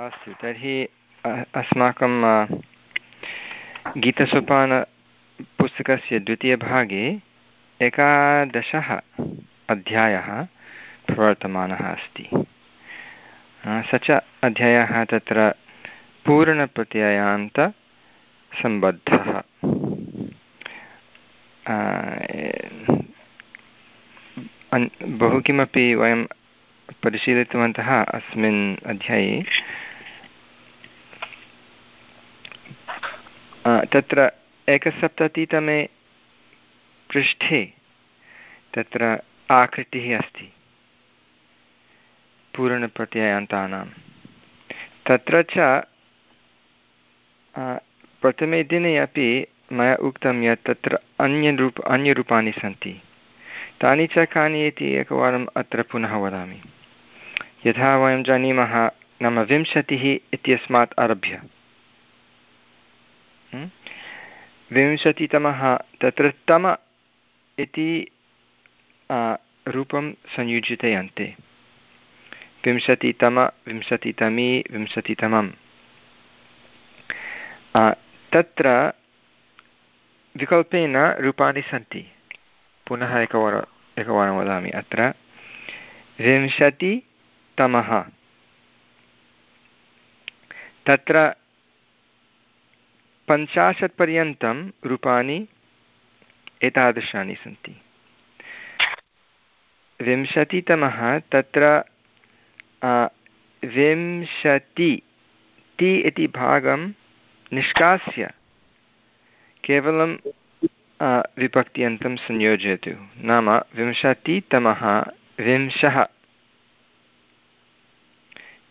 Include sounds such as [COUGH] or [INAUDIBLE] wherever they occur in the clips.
अस्तु। तर्हि अस्माकं गीतसोपानपुस्तकस्य द्वितीयभागे एकादशः अध्यायः प्रवर्तमानः अस्ति। स च अध्यायः तत्र पूर्णप्रत्ययान्तसम्बद्धः बहु किमपि वयं परिशीलितवन्तः अस्मिन् अध्याये। तत्र एकसप्ततितमे पृष्ठे तत्र आकृतिः अस्ति। पूर्णप्रत्ययान्तानां। तत्र च प्रथमे दिने अपि मया उक्तं यत् तत्र अन्यरूप, अन्यरूपाणि सन्ति। तानि च कानि इति एकवारम् अत्र पुनः वदामि। यथा वयं जानीमः, नाम विंशतिः इत्यस्मात् आरभ्य। विंशतितमः तत्र तम इति रूपं संयुज्यते अन्ते। विंशतितम, विंशतितमी विंशतितमं तत्र विकल्पेन रूपाणि सन्ति। पुनः एकवारम् एकवारं वदामि अत्र। विंशतितमः। तत्र पञ्चाशत्पर्यन्तं रूपाणि एतादृशानि सन्ति। विंशतितमः तत्र विंशति ति इति भागं निष्कास्य, केवलं विभक्त्यन्तं संयोजयतु। नाम विंशतितमः विंशः।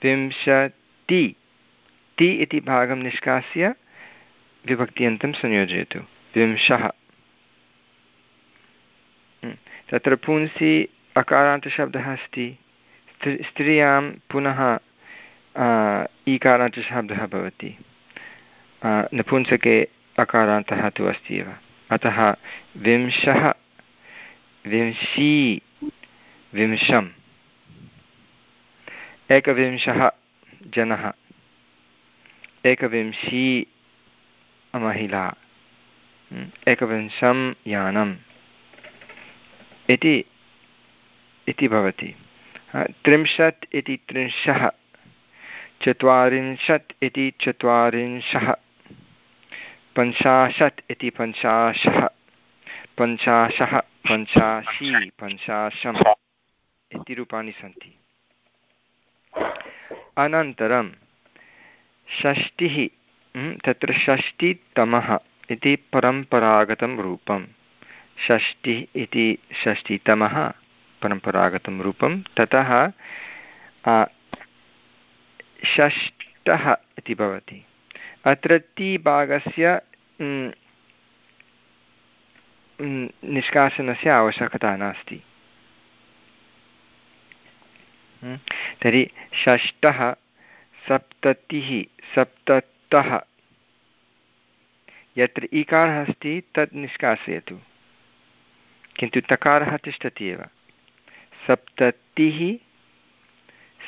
विंशति ति इति भागं निष्कास्य विभक्त्यन्तं संयोजयतु। विंशः। हम्म, तत्र पुंसि अकारान्तशब्दः अस्ति। स्त्रियाँ पुनः ईकारान्तशब्दः भवति। नपुंसके अकारान्तः तु अस्ति एव। अतः विंशः विंशी विंशम्। एकविंशः जनः। एकविंशी महिला। एकविंशं यानम्। इति इति भवति। त्रिंशत् इति त्रिंशः, चत्वारिंशत् इति चत्वारिंशः, पञ्चाशत् इति पञ्चाशः पञ्चाशः, पञ्चाशी पञ्चाशम् इति रूपाणि सन्ति। अनन्तरं षष्टिः तत्र षष्टितमः इति परम्परागतं रूपं षष्टिः इति षष्टितमः परम्परागतं रूपं ततः षष्टः इति भवति। अत्र ति निष्कासनस्य आवश्यकता नास्ति। तर्हि षष्टः सप्ततिः, सप्ततः यत्र इकारः अस्ति तत् निष्कासयतु। किन्तु तकारः तिष्ठति एव। सप्ततिः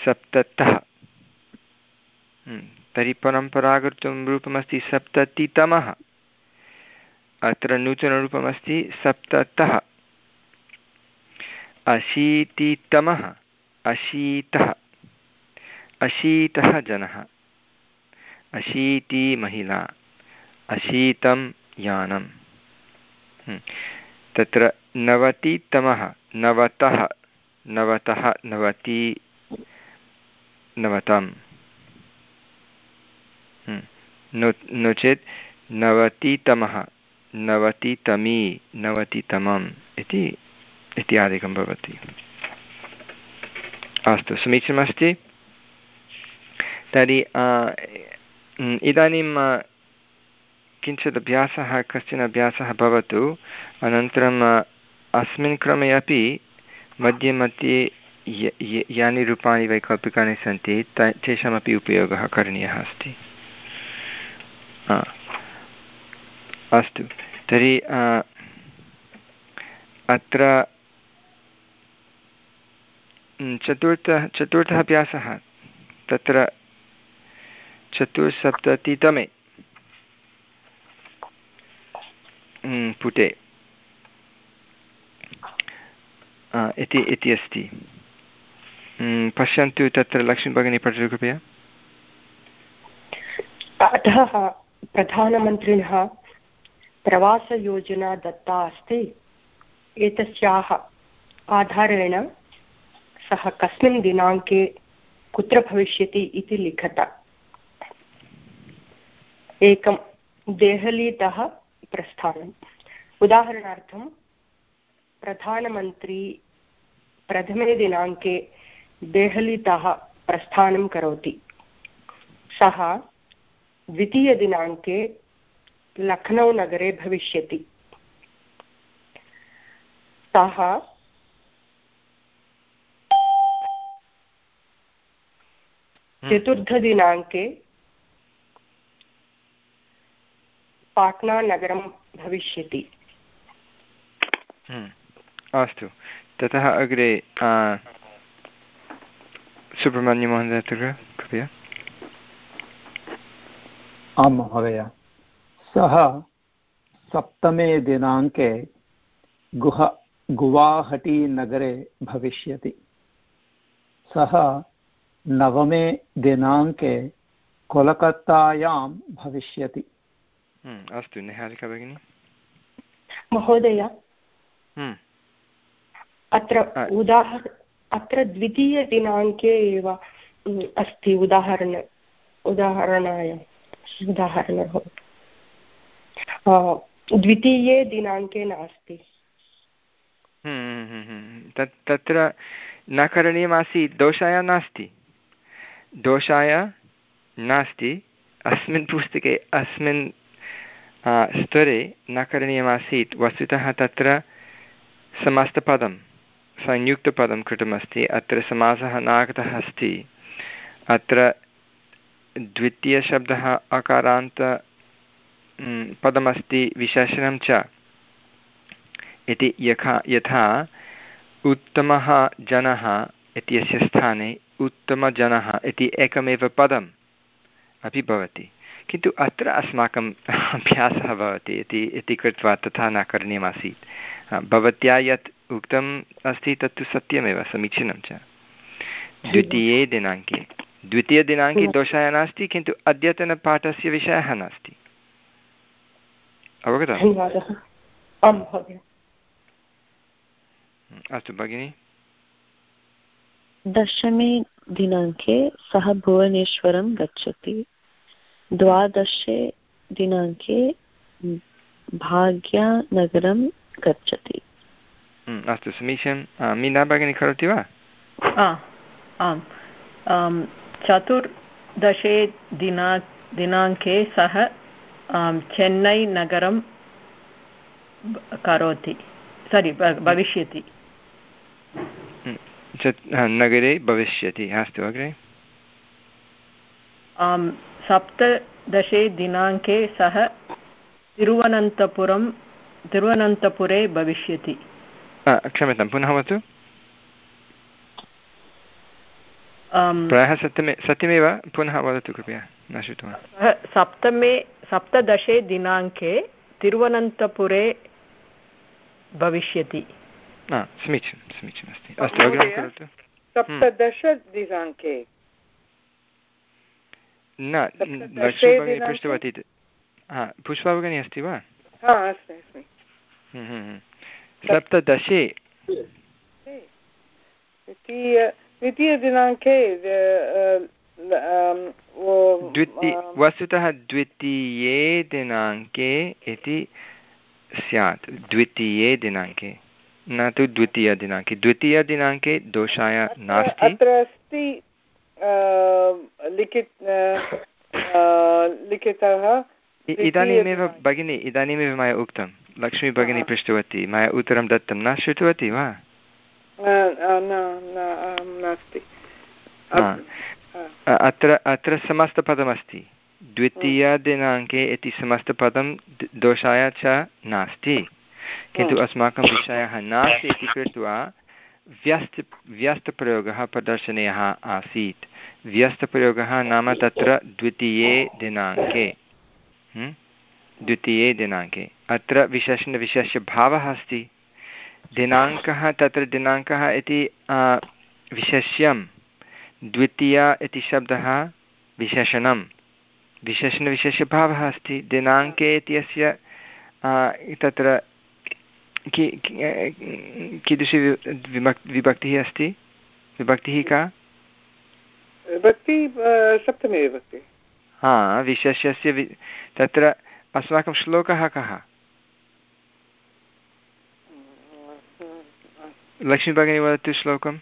सप्ततः। हम्म, तर्हि परम्परागतं रूपमस्ति सप्ततितमः। अत्र नूतनरूपमस्ति सप्ततः। अशीतितमः अशीतः। अशीतः जनः। अशीतिमहिला। अशीतं यानं हम्म। तत्र नवतितमः, नवतः नवतः, नवति नवतं हम्म। नो नो चेत् नवतितमः, नवतितमी, नवतितमम् इति इत्यादिकं भवति अस्तु, समीचीनमस्ति तर्हि इदानीं किञ्चित् अभ्यासः, कश्चन अभ्यासः भवतु। अनन्तरम् अस्मिन् क्रमे अपि मध्ये मध्ये यानि रूपाणि वैकल्पिकानि सन्ति, त, तेषामपि उपयोगः करणीयः अस्ति। अस्तु। तर्हि अत्र चतुर्थ, चतुर्थः अभ्यासः। तत्र चतुस्सप्ततितमे पुटे इति इति अस्ति पश्यन्तु तत्र लक्ष्मीभगिनी पठतु कृपया अतः प्रधानमन्त्रिणः प्रवासयोजना दत्ता अस्ति एतस्याः आधारेण सः कस्मिन् दिनाङ्के कुत्र भविष्यति इति लिखत एकं देहलीतः प्रस्थानम् उदाहरणार्थं प्रधानमन्त्री प्रथमे दिनाङ्के देहलीतः प्रस्थानं करोति। सः द्वितीयदिनाङ्के नगरे भविष्यति। सः हम्म। चतुर्थदिनाङ्के पाट्नानगरं भविष्यति। हम्म। अस्तु। ततः अग्रे सुब्रह्मण्यमहोदय कृपया। आं महोदय। सः सप्तमे दिनाङ्के गुह गुवाहटीनगरे भविष्यति। सः नवमे दिनाङ्के कोलकत्तायां भविष्यति। अस्तु निहारिका भगिनि महोदय। अत्र उदाहर अत्र द्वितीयदिनाङ्के एव अस्ति उदाहरण उदाहरणाय उदाहरणः द्वितीये दिनाङ्के नास्ति तत् तत्र न करणीयमासीत् दोषाय नास्ति दोषाय नास्ति अस्मिन् पुस्तके अस्मिन् स्तरे न करणीयमासीत् वस्तुतः तत्र समस्तपदं संयुक्तपदं कृतमस्ति अत्र समासः नागतः अस्ति अत्र द्वितीयशब्दः अकारान्त पदमस्ति विशेषणं च इति यथा यथा उत्तमः जनः इत्यस्य स्थाने उत्तमजनः इति एकमेव पदम् अपि भवति किन्तु अत्र अस्माकम् [LAUGHS] अभ्यासः भवति इति इति कृत्वा तथा न करणीयमासीत्। भवत्या यत् उक्तम् अस्ति तत्तु सत्यमेव समीचीनं च। द्वितीये दिनाङ्के। द्वितीयदिनाङ्के दोषाय नास्ति किन्तु अद्यतनपाठस्य विषयः नास्ति। अवगतम् अस्तु भगिनि। दशमे दिनाङ्के सः भुवनेश्वरं गच्छति। द्वादशे दिनाङ्के भाग्यनगरं गच्छति। अस्तु समीचीनं. मीना भगिनी करोति वा? आम्। चतुर्दशे दिना दिनाङ्के सः चेन्नै नगरं करोति। सरि भविष्यति। नगरे भविष्यति। अस्तु अग्रे। सप्तदशे दिनाङ्के सः तिरुवनन्तपुरं तिरुवनन्तपुरे भविष्यति। क्षम्यतां पुनः वदतु। प्रायः सत्यमे सत्यमेव? पुनः वदतु कृपया न श्रुतवान्। सप्तमे सप्तदशे दिनाङ्के तिरुवनन्तपुरे भविष्यति। समीचीनं समीचीनम् अस्ति अस्तु सप्तदशदिनाङ्के न लक्ष्मीभगिनी पृष्टवती हा पुष्पा अस्ति वा? सप्तदशे। द्वितीयदिनाङ्के द्वितीय वस्तुतः द्वितीये दिनाङ्के इति स्यात्। द्वितीये दिनाङ्के न तु द्वितीयदिनाङ्के। द्वितीयदिनाङ्के दोषाय नास्ति। अत्र अस्ति लिखितः इदानीमेव भगिनी इदानीमेव मया उक्तं। लक्ष्मी भगिनी पृष्टवती मया उत्तरं दत्तं। न श्रुतवती वा? अत्र अत्र समस्तपदमस्ति। द्वितीयदिनाङ्के इति समस्तपदं दोषाय च नास्ति। किन्तु अस्माकं विषयः नास्ति इति कृत्वा व्यस्त व्यस्तप्रयोगः प्रदर्शनीयः आसीत्। व्यस्तप्रयोगः नाम तत्र द्वितीये दिनाङ्के। द्वितीये दिनाङ्के। अत्र विशेषणविशेषभावः अस्ति। दिनाङ्कः तत्र दिनाङ्कः इति विशेष्यं। द्वितीया इति शब्दः विशेषणं। विशेषणविशेषभावः अस्ति। दिनाङ्के इत्यस्य तत्र कीदृशी विभक्तिः अस्ति? विभक्तिः का? विभक्ति सप्तमी विभक्ति। हा विशेषस्य वि तत्र अस्माकं श्लोकः कः? लक्ष्मीभगिनी वदतु श्लोकम्।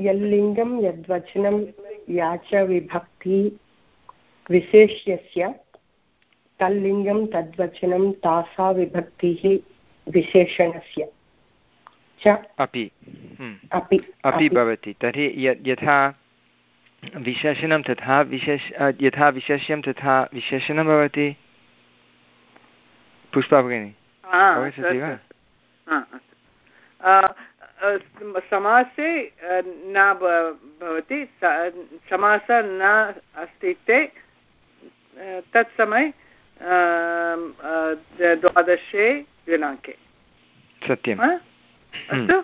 यल्लिङ्गं यद्वचनं या च विभक्ति विशेष्यस्य तल्लिङ्गं तद्वचनं तासा विभक्तिः विशेषणस्य। च अपि। अपि अपि भवति। तर्हि यथा विशेषणं तथा विशेष यथा विशेष्यं तथा विशेषणं भवति। पुष्पा भगिनी अवगच्छति वा? समासे न भवति समासः न अस्ति ते तत्समये द्वादशे दिनाङ्के। सत्यम्। अस्तु?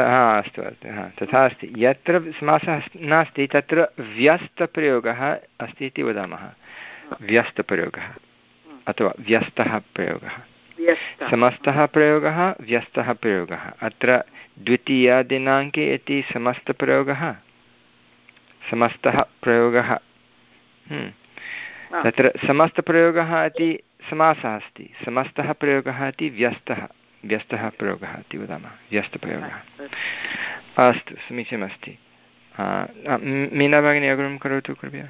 अस्तु अस्तु हा तथा अस्ति। यत्र समासः नास्ति तत्र व्यस्तप्रयोगः अस्ति इति वदामः। व्यस्तप्रयोगः अथवा व्यस्तः प्रयोगः। समस्तः प्रयोगः व्यस्तः प्रयोगः। अत्र द्वितीयदिनाङ्के इति समस्तप्रयोगः? समस्तः प्रयोगः। हम्म। तत्र समस्तप्रयोगः इति समासः अस्ति। समस्तः प्रयोगः इति व्यस्तः। व्यस्तः प्रयोगः इति वदामः। व्यस्तप्रयोगः अस्तु। समीचीनमस्ति। मीना भगिनी अग्रिमं करोतु कृपया।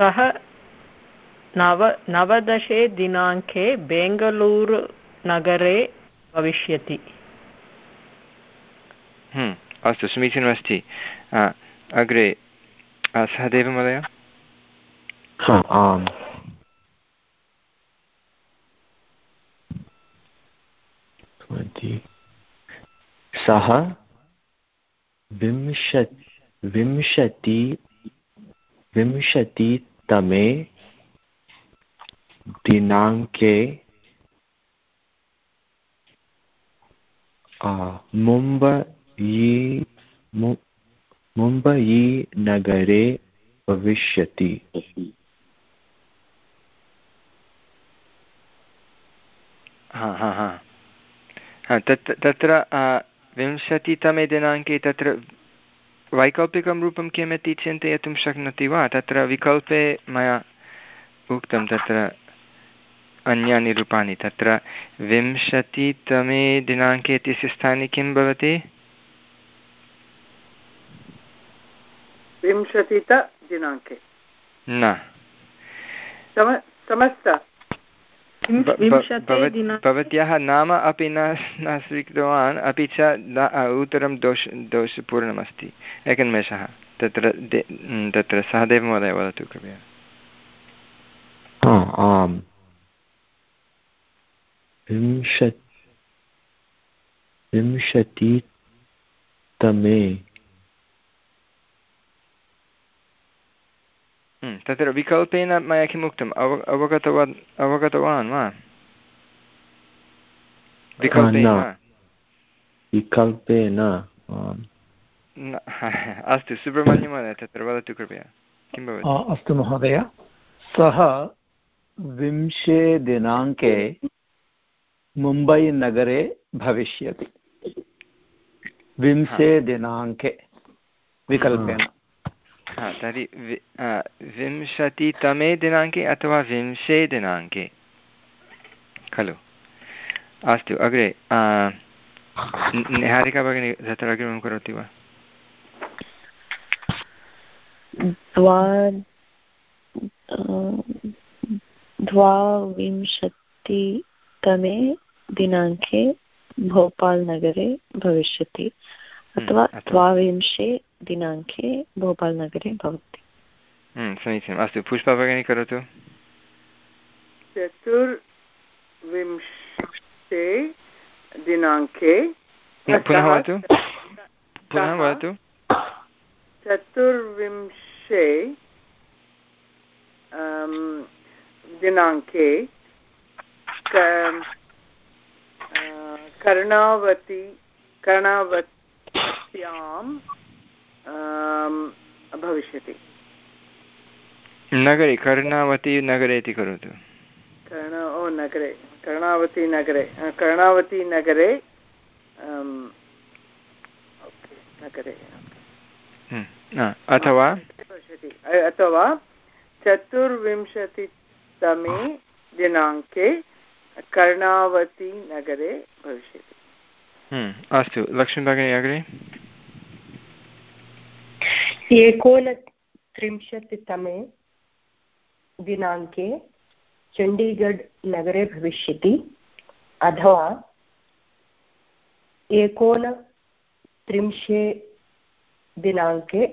सः नव नवदशे दिनाङ्के बेङ्गलूरुनगरे भविष्यति। हम्म, अस्तु समीचीनमस्ति। अग्रे सहदेव आम् सः विंशत् विंशति विंशतितमे दिनाङ्के मुम्बयी नगरे भविष्यति। तत् तत्र विंशतितमे दिनाङ्के तत्र वैकल्पिकं रूपं किम् इति चिन्तयितुं शक्नोति वा? तत्र विकल्पे मया उक्तं तत्र अन्यानि रूपाणि। तत्र विंशतितमे दिनाङ्के इत्यस्य स्थाने किं भवति? विंशतितदिनाङ्के। न। समस्त भवत्याः नाम अपि न न स्वीकृतवान् अपि च उत्तरं दोष दोषपूर्णमस्ति। एकनिमेषः। तत्र तत्र सहदेव महोदय वदतु कृपया। आम्। विंशत् विंशतितमे तत्र विकल्पेन मया किम् उक्तम् अव अवगतवान् अवगतवान् वा विकल्पेन अस्तु सुब्रह्मण्यमहोदय तत्र वदतु कृपया किं भवति अस्तु महोदय सः विंशे दिनाङ्के मुम्बैनगरे भविष्यति विंशे दिनाङ्के विकल्पेन तर्हि विंशतितमे दिनाङ्के अथवा विंशे दिनाङ्के? खलु। अस्तु अग्रे निहारिका भगिनी तत्र अग्रिमं करोति वा? द्वाविंशति तमे दिनाङ्के भोपाल्नगरे भविष्यति। हम्म, अथवा द्वाविंशे दिनाङ्के भोपाल्नगरे भवति। हम्म, समीचीनम्। अस्तु पुष्पा भगिनी करोतु। चतुर्विंशे दिनाङ्के पुनः वदतु। पुनः वदतु। चतुर्विंशे दिनाङ्के कर्णावती कर्णावत्याम् अं, भविष्यति। नगरे कर्णावती नगरे इति करोतु। कर्ण ओ नगरे। कर्णावतीनगरे अ, कर्णावतीनगरे अं, ओके, नगरे। हम्म, अथवा? अथवा चतुर्विंशतितमे दिनाङ्के कर्णावतीनगरे भविष्यति। हम्म, अस्तु। लक्ष्मीभगिनी अग्रे एकोनत्रिंशत्तमे दिनाङ्के चण्डीगढ् नगरे भविष्यति अथवा एकोनत्रिंशे दिनाङ्के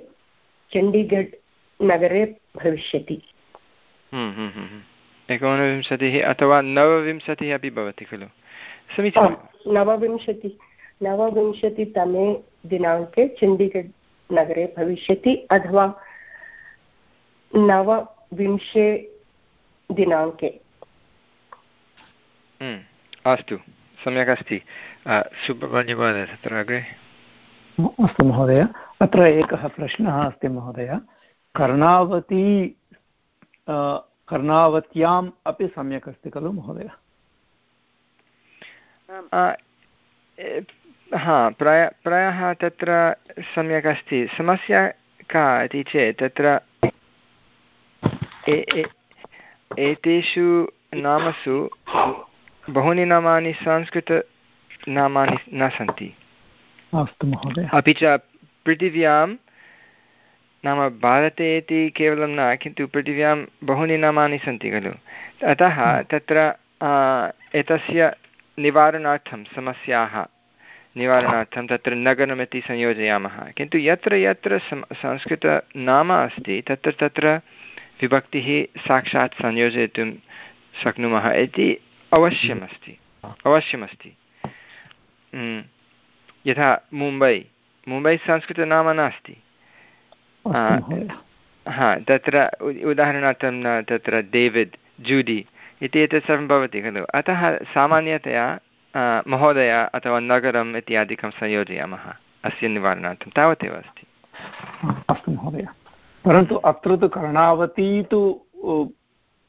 चण्डीगढ् नगरे भविष्यति हम्म, हम्म, हम्म, हम्म। एकोनविंशतिः अथवा नवविंशतिः अपि भवति खलु समीचीनं नवविंशति नवविंशतितमे दिनाङ्के चण्डीगढ् नगरे भविष्यति अथवा नवविंशे दिनाङ्के? हम्म, अस्तु सम्यक् अस्ति। सुब्रह्मण्यमहोदय तत्र अग्रे। अस्तु महोदय अत्र एकः प्रश्नः अस्ति महोदय। कर्णावती अ, कर्णावत्याम् अपि सम्यक् अस्ति खलु महोदय? हा प्राय प्रायः तत्र सम्यक् अस्ति। समस्या का इति चेत् तत्र एतेषु नामसु बहूनि नामानि संस्कृतनामानि न सन्ति। अस्तु महोदय। अपि च पृथिव्यां नाम भारते इति केवलं न किन्तु पृथिव्यां बहूनि नामानि सन्ति खलु। अतः तत्र एतस्य निवारणार्थं समस्याः निवारणार्थं तत्र नगरमिति संयोजयामः। किन्तु यत्र यत्र सं संस्कृतनाम अस्ति तत्र तत्र विभक्तिः साक्षात् संयोजयितुं शक्नुमः। इति अवश्यमस्ति। अवश्यमस्ति. यथा मुम्बै। मुम्बै संस्कृतनाम नास्ति। हा तत्र उदाहरणार्थं तत्र डेविड् जूडि इति एतत् सर्वं भवति खलु। अतः सामान्यतया महोदय अथवा नगरम् इत्यादिकं संयोजयामः। अस्य निवारणार्थं तावदेव अस्ति। अस्तु महोदय। परन्तु अत्र तु कर्णावती तु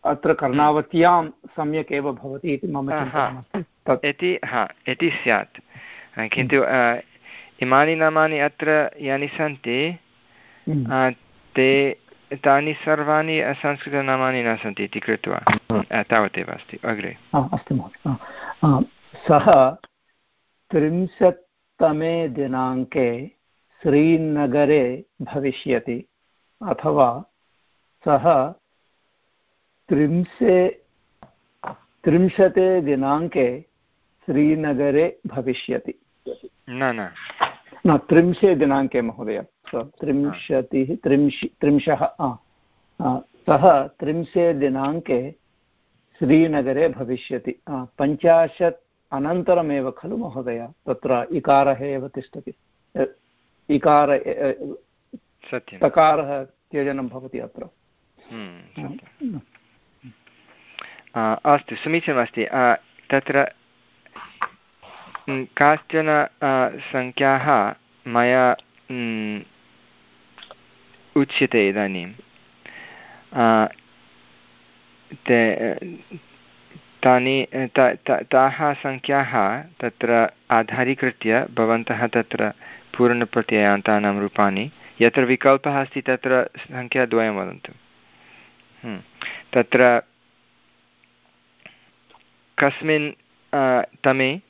अत्र कर्णावत्यां सम्यक् एव भवति इति मम इति हा इति स्यात्। किन्तु इमानि नामानि अत्र यानि सन्ति हम्म, ते तानि सर्वाणि संस्कृतनामानि न सन्ति इति कृत्वा तावदेव अस्ति। अग्रे। अस्तु महोदय। सः त्रिंशत्तमे दिनाङ्के श्रीनगरे भविष्यति अथवा सः त्रिंशे त्रिंशते दिनाङ्के श्रीनगरे भविष्यति। न न। न त्रिंशे दिनाङ्के महोदय। त्रिंशतिः त्रिंशि त्रिंशः सः त्रिंशे दिनाङ्के श्रीनगरे भविष्यति पञ्चाशत् अनन्तरमेव खलु महोदय तत्र इकारः एव तिष्ठति। इकार सत्यं तकारः त्यजनं भवति अत्र। हम्म, अस्तु समीचीनमस्ति तत्र काश्चन सङ्ख्याः मया उच्यते इदानीं ते तानि ता- सङ्ख्याः तत्र आधारीकृत्य भवन्तः तत्र पूर्णप्रत्ययान्तानां रूपाणि, यत्र विकल्पः अस्ति तत्र सङ्ख्याद्वयं वदन्तु। हम्म। तत्र कस्मिन् तमे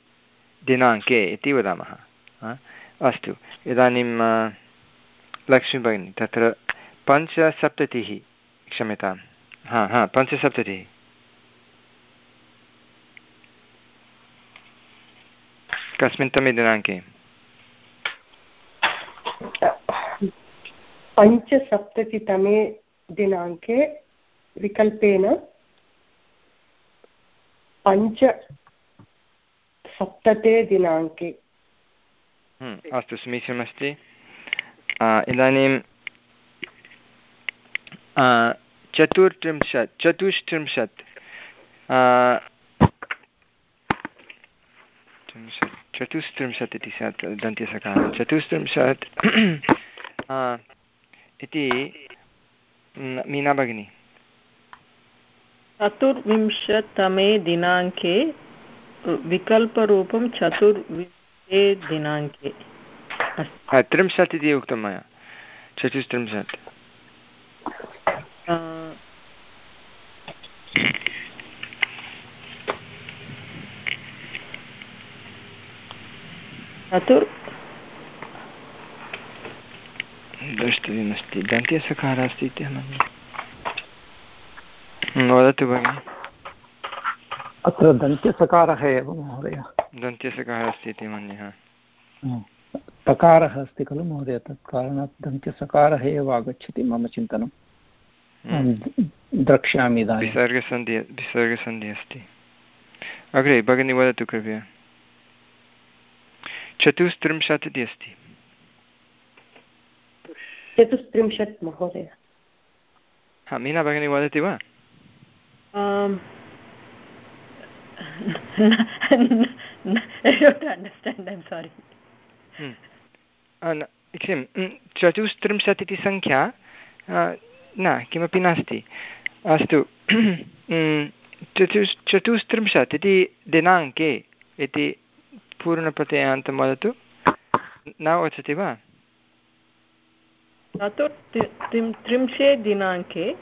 दिनाङ्के इति वदामः। अस्तु। इदानीं लक्ष्मीभगिनी, तत्र पञ्चसप्ततिः क्षम्यतां हा हा, पञ्चसप्ततिः। कस्मिन् तमे दिनाङ्के पञ्चसप्ततितमे दिनाङ्के विकल्पेन पञ्च सप्तते दिनाङ्के अस्तु समीचीनमस्ति इदानीं चतुर्त्रिंशत् चतुस्त्रिंशत् त्रिंशत् चतुस्त्रिंशत् इति स्यात् दन्त्यसकारः। चतुस्त्रिंशत् [CLEARS THROAT] इति मीना भगिनी। चतुर्विंशतमे दिनाङ्के विकल्परूपं चतुर्विंशे दिनाङ्के। त्रिंशत् इति उक्तं मया। चतुस्त्रिंशत्। चतुर् द्रष्टव्यमस्ति दन्त्यसकारः अस्ति इति वदतु भगिनि अत्र दन्त्यसकारः एव महोदय दन्त्यसकारः अस्ति इति मन्ये सकारः अस्ति खलु महोदय तत् कारणात् दन्त्यसकारः एव आगच्छति मम चिन्तनं द्रक्ष्यामि इदानीं विसर्गसन्धि विसर्गसन्धिः अस्ति अग्रे भगिनी वदतु कृपया चतुस्त्रिंशत् इति अस्ति। चतुस्त्रिंशत् महोदय। हा मीना भगिनी वदति वा? किं चतुस्त्रिंशत् इति सङ्ख्या न किमपि नास्ति। अस्तु। [CLEARS THROAT] चतुस् चतुस्त्रिंशत् इति दिनाङ्के इति पूर्णप्रत्ययान्तं वदतु। न वदति वा? चतुर्त्रिंशे दिनाङ्के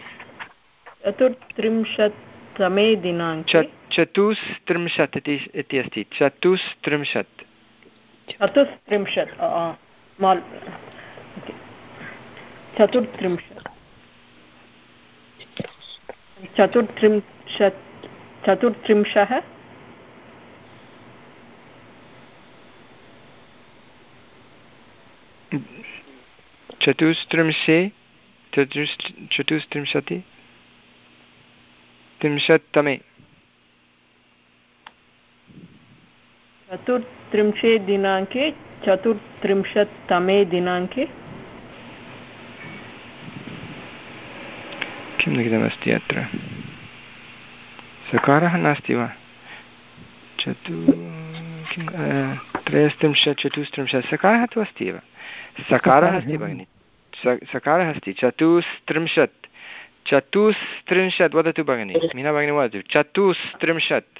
चतुर्त्रिंशत्तमे दिनाङ्के चतुस्त्रिंशत् इति इति अस्ति। चतुस्त्रिंशत्। चतुस्त्रिंशत् चतुर्त्रिंशत्। चतुर्त्रिंशत् चतुर्त्रिंशः। चतुस्त्रिंशे चतुस् चतुस्त्रिंशति त्रिंशत्तमे। चतुर्त्रिंशे दिनाङ्के चतुर्त्रिंशत्तमे दिनाङ्के। किं लिखितमस्ति अत्र? सकारः नास्ति वा? चतु किं त्रयस्त्रिंशत् चतुस्त्रिंशत् सकारः तु अस्ति एव। सकारः अस्ति भगिनि। सकारः अस्ति। चतुस्त्रिंशत्। चतुस्त्रिंशत् वदतु भगिनि। मीना भगिनी वदतु। चतुस्त्रिंशत्।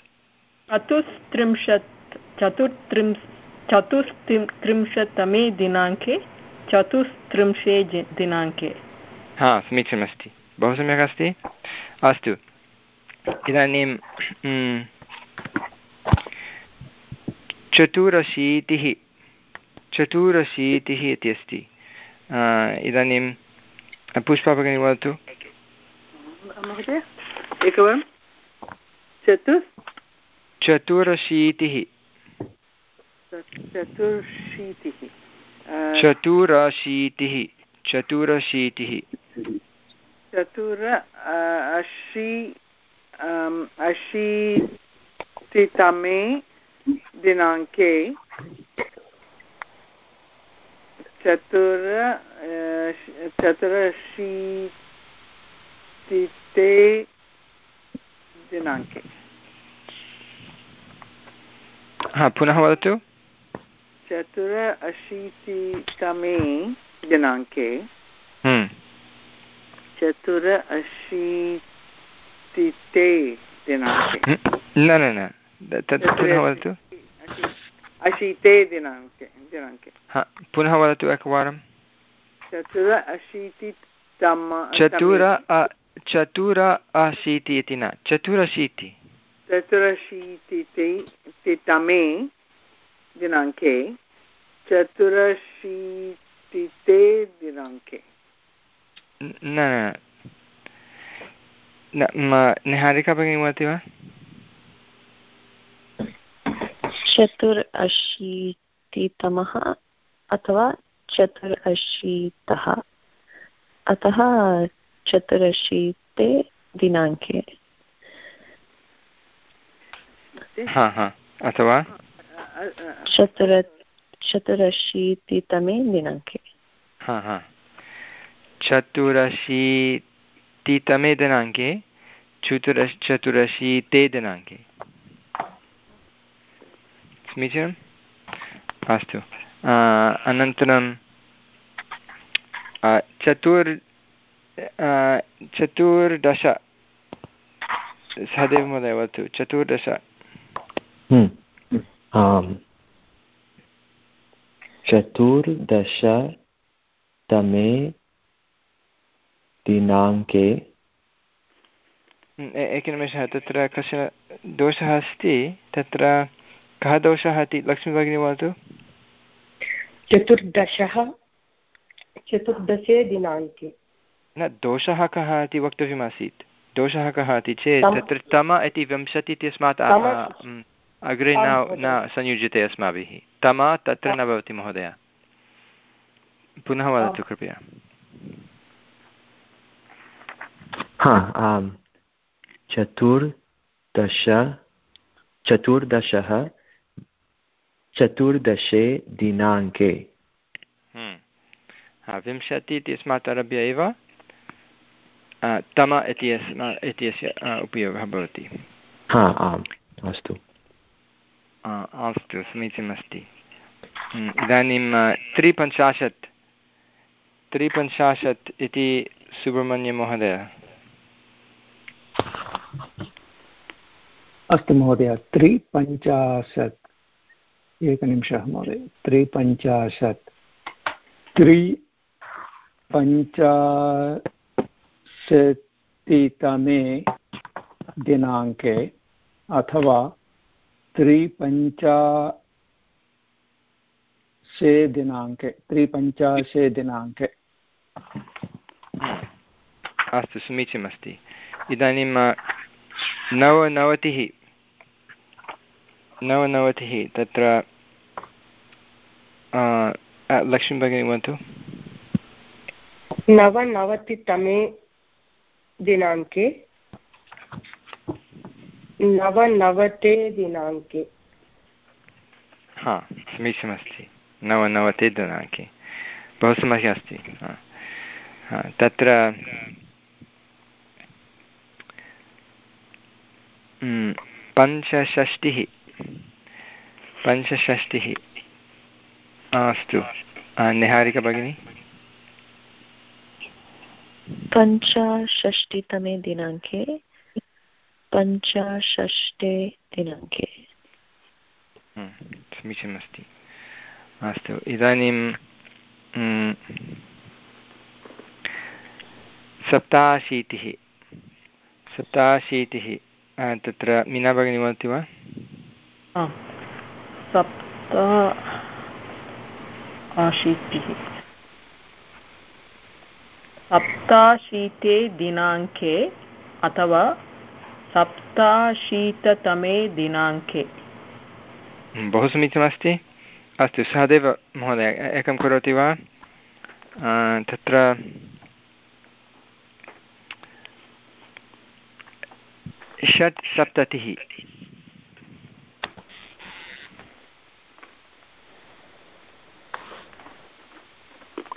चतुस्त्रिंशत् चतुस्त्रिं चतुस्त्रिंशत्तमे दिनाङ्के चतुस्त्रिंशे दिनाङ्के। हा समीचीनमस्ति। बहु सम्यक् अस्ति। अस्तु। इदानीं चतुरशीतिः। चतुरशीतिः इति अस्ति। इदानीं पुष्पा भगिनी वदतु एकवारं। चतुर् चतुरशीतिः। चतुर्शीतिः। चतुरशीतिः। चतुरशीतिः। चतुर अशी अशीतितमे दिनाङ्के चतुर चतुरशीतिते दिनाङ्के। हा पुनः वदतु। चतुर अशीतितमे दिनाङ्के। चतुर अशीतिते दिनाङ्के। न न न। तत् पुनः वदतु। अशीते दिनाङ्के दिनाङ्के हा पुनः वदतु एकवारं चतुर अशीतितम चतुर चतुर अशीति इति न चतुरशीति चतुरशीतितमे दिनाङ्के चतुरशीतिते दिनाङ्के न न निहारिका भगिनी वदति वा चतुर् अशीतितमः अथवा चतुर् अशीतः अतः चतुरशीते दिनाङ्के। हा हा। अथवा? चतुर चतुरशीतितमे दिनाङ्के। हा हा। चतुरशीतितमे दिनाङ्के चतुर चतुरशीते दिनाङ्के। समीचीनम् अस्तु अनन्तरं चतुर् चतुर्दश सहदेव महोदय वदतु चतुर्दश। आम् चतुर्दशतमे दिनाङ्के एकनिमेषः तत्र कश्चन दोषः अस्ति तत्र कः दोषः इति लक्ष्मीभगिनी वदतु। चतुर्दशः चतुर्दशे दिनाङ्के। न दोषः कः इति वक्तव्यमासीत् दोषः कः इति चेत् तत्र तम इति विंशति इत्यस्मात् अग्रे न न संयुज्यते अस्माभिः। तम तत्र न भवति महोदय। पुनः वदतु कृपया। हा आम्। चतुर्दश चतुर्दशः चतुर्दशे दिनाङ्के। विंशति इत्यस्मात् आरभ्य एव तम इत्यस्मा इत्यस्य उपयोगः भवति। हा आम् अस्तु। अस्तु समीचीनमस्ति। इदानीं त्रिपञ्चाशत् त्रिपञ्चाशत् इति सुब्रह्मण्यमहोदय। अस्तु महोदय त्रिपञ्चाशत्। एकनिमिषः, महोदय। त्रिपञ्चाशत्। त्रि पञ्चाशतितमे दिनाङ्के अथवा त्रिपञ्चाशे दिनाङ्के त्रिपञ्चाशे दिनाङ्के। अस्तु, समीचीनमस्ति। इदानीं नवनवतिः नवनवतिः तत्र लक्ष्मीभगिनी वदतु। नवनवतितमे दिनाङ्के। नवनवते दिनाङ्के। हा समीचीनमस्ति। नवनवते दिनाङ्के। बहु सम्यक् अस्ति। तत्र पञ्चषष्टिः पञ्चषष्टिः। अस्तु। निहारिका भगिनी? पञ्चषष्टितमे दिनाङ्के। पञ्चषष्टे दिनाङ्के। समीचीनमस्ति। अस्तु इदानीं सप्ताशीतिः। सप्ताशीतिः तत्र मीना भगिनी वदति वा? सप्त अशीतिः सप्ताशीते दिनाङ्के अथवा सप्ताशीततमे दिनाङ्के बहु समीचीनमस्ति अस्तु, सहदेव महोदय एकं करोति वा? तत्र षट्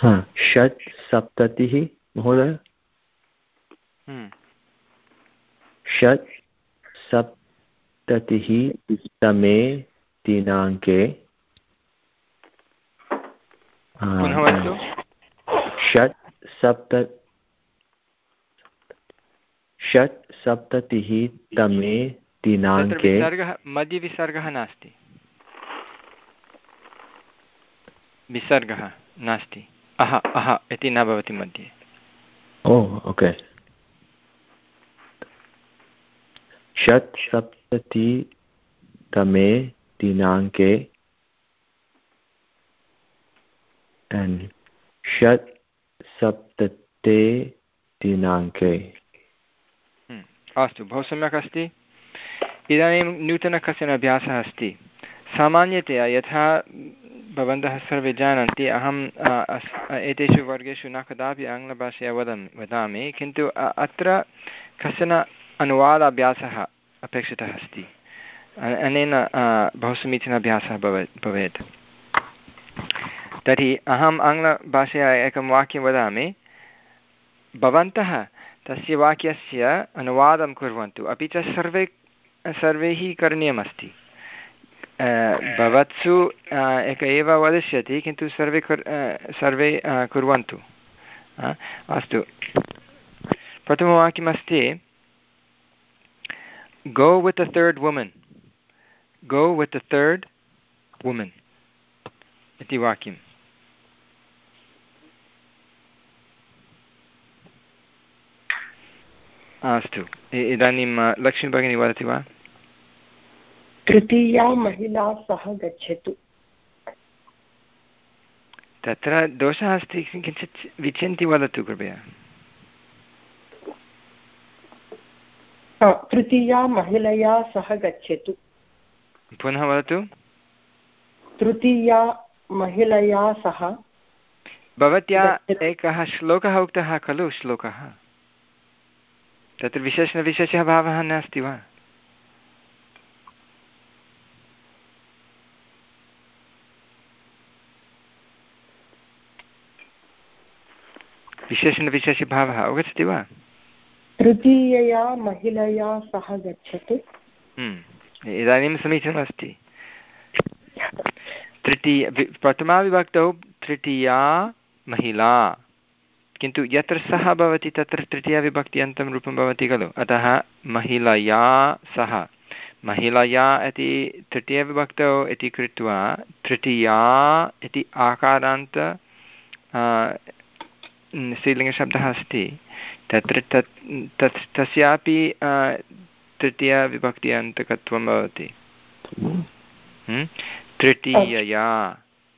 सप्ततिः षट् सप्ततिः महोदय। षट् सप्ततिः तमे दिनाङ्के। षट् सप्त षट् सप्ततिः तमे दिनाङ्के। विसर्गः मध्ये विसर्गः नास्ति। विसर्गः नास्ति। अह अह इति न भवति मध्ये। Oh okay. षट् सप्ततितमे दिनाङ्के षट् सप्तते दिनाङ्के। अस्तु बहु सम्यक् अस्ति। इदानीं नूतनः कश्चन अभ्यासः अस्ति। सामान्यतया यथा भवन्तः सर्वे जानन्ति अहम् एतेषु वर्गेषु न कदापि आङ्ग्लभाषया वदन्, वदामि, किन्तु अत्र कश्चन अनुवादाभ्यासः अपेक्षितः अस्ति। अनेन बहु समीचीनः अभ्यासः भवेत् भवेत्। तर्हि, अहम् आङ्ग्लभाषया एकं वाक्यं वदामि। भवन्तः तस्य वाक्यस्य अनुवादं कुर्वन्तु, अपि च सर्वे, सर्वैः करणीयमस्ति। भवत्सु एक एव वदिष्यति, किन्तु सर्वे कुर् सर्वे कुर्वन्तु। अस्तु। प्रथमवाक्यमस्ति go with the third woman go with the third woman इति वाक्यम्। अस्तु। इदानीं लक्ष्मीभगिनी वदति वा? तृतीया महिला सह गच्छतु। तत्र दोषः अस्ति किञ्चित् विचिन्त्य वदतु कृपया। तृतीया महिलया सह गच्छतु। पुनः वदतु। तृतीया महिलया सह भवत्या एकः श्लोकः उक्तः खलु श्लोकः? तत्र विशेषणविशेषः भावः नास्ति वा? विशेषणविशेषभावः अवगच्छति वा? तृतीयया महिलया सह गच्छतु। हम्म, इदानीं समीचीनमस्ति। तृतीय प्रथमाविभक्तौ तृतीया महिला। किन्तु यत्र सः भवति तत्र तृतीयविभक्त्यन्तं रूपं भवति खलु। अतः महिलया सह। महिलया इति तृतीयविभक्तौ इति कृत्वा तृतीया इति आकारान्त स्त्रीलिङ्गशब्दः अस्ति तत्र तत् तत् तस्यापि तृतीयविभक्त्यन्तकत्वं भवति हम्म? तृतीयया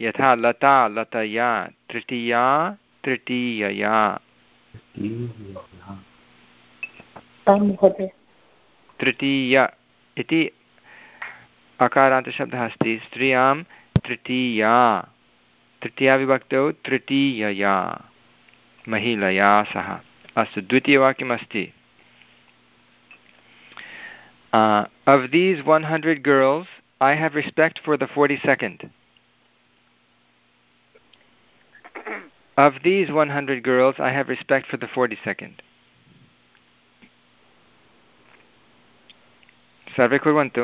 यथा लता लतया तृतीया तृतीयया तृतीय इति अकारान्तशब्दः अस्ति स्त्रियाँ तृतीया तृतीयाविभक्तौ तृतीयया महिलया सह अस्तु द्वितीयवाक्यमस्ति Uh, of these 100 girls, I have respect for the 42nd. Of these 100 girls, I have respect for the 42nd. सर्वे कुर्वन्तु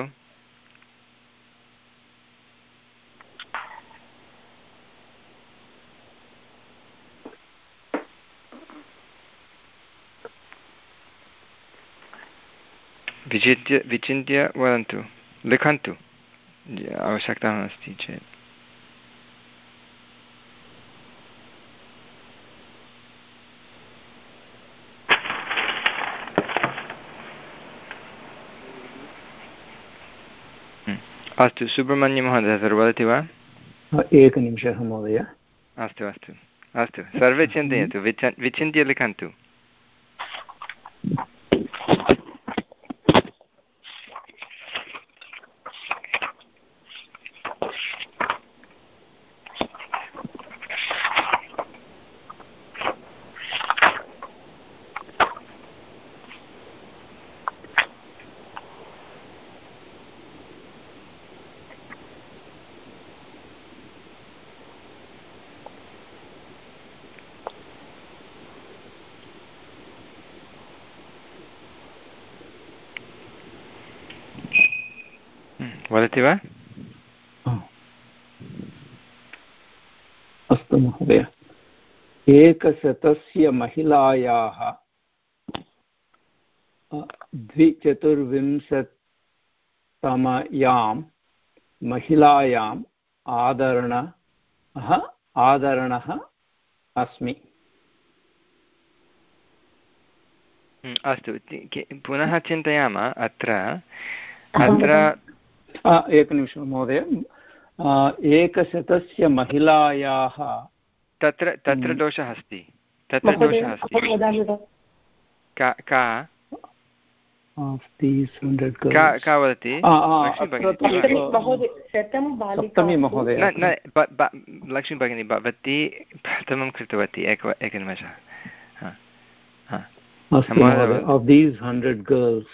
विचिन्त्य विचिन्त्य वदन्तु लिखन्तु। आवश्यकता अस्ति चेत्। अस्तु सुब्रह्मण्यमहोदय तत्र वदति वा? एकनिमिषः महोदय। अस्तु अस्तु। अस्तु सर्वे चिन्तयन्तु विच विचिन्त्य लिखन्तु। वदति वा? अस्तु महोदय। एकशतस्य महिलायाः द्विचतुर्विंशत्तमयां महिलायाम् आदरणः आदरणः अस्मि। अस्तु पुनः चिन्तयामः अत्र। अत्र एकनिमिषं महोदय। एकशतस्य महिलायाः तत्र तत्र दोषः अस्ति। तत्र दोषः अस्ति। का का? का वदति? लक्ष्मी भगिनी। भवती प्रथमं कृतवती एक एकनिमेषः of these 100 girls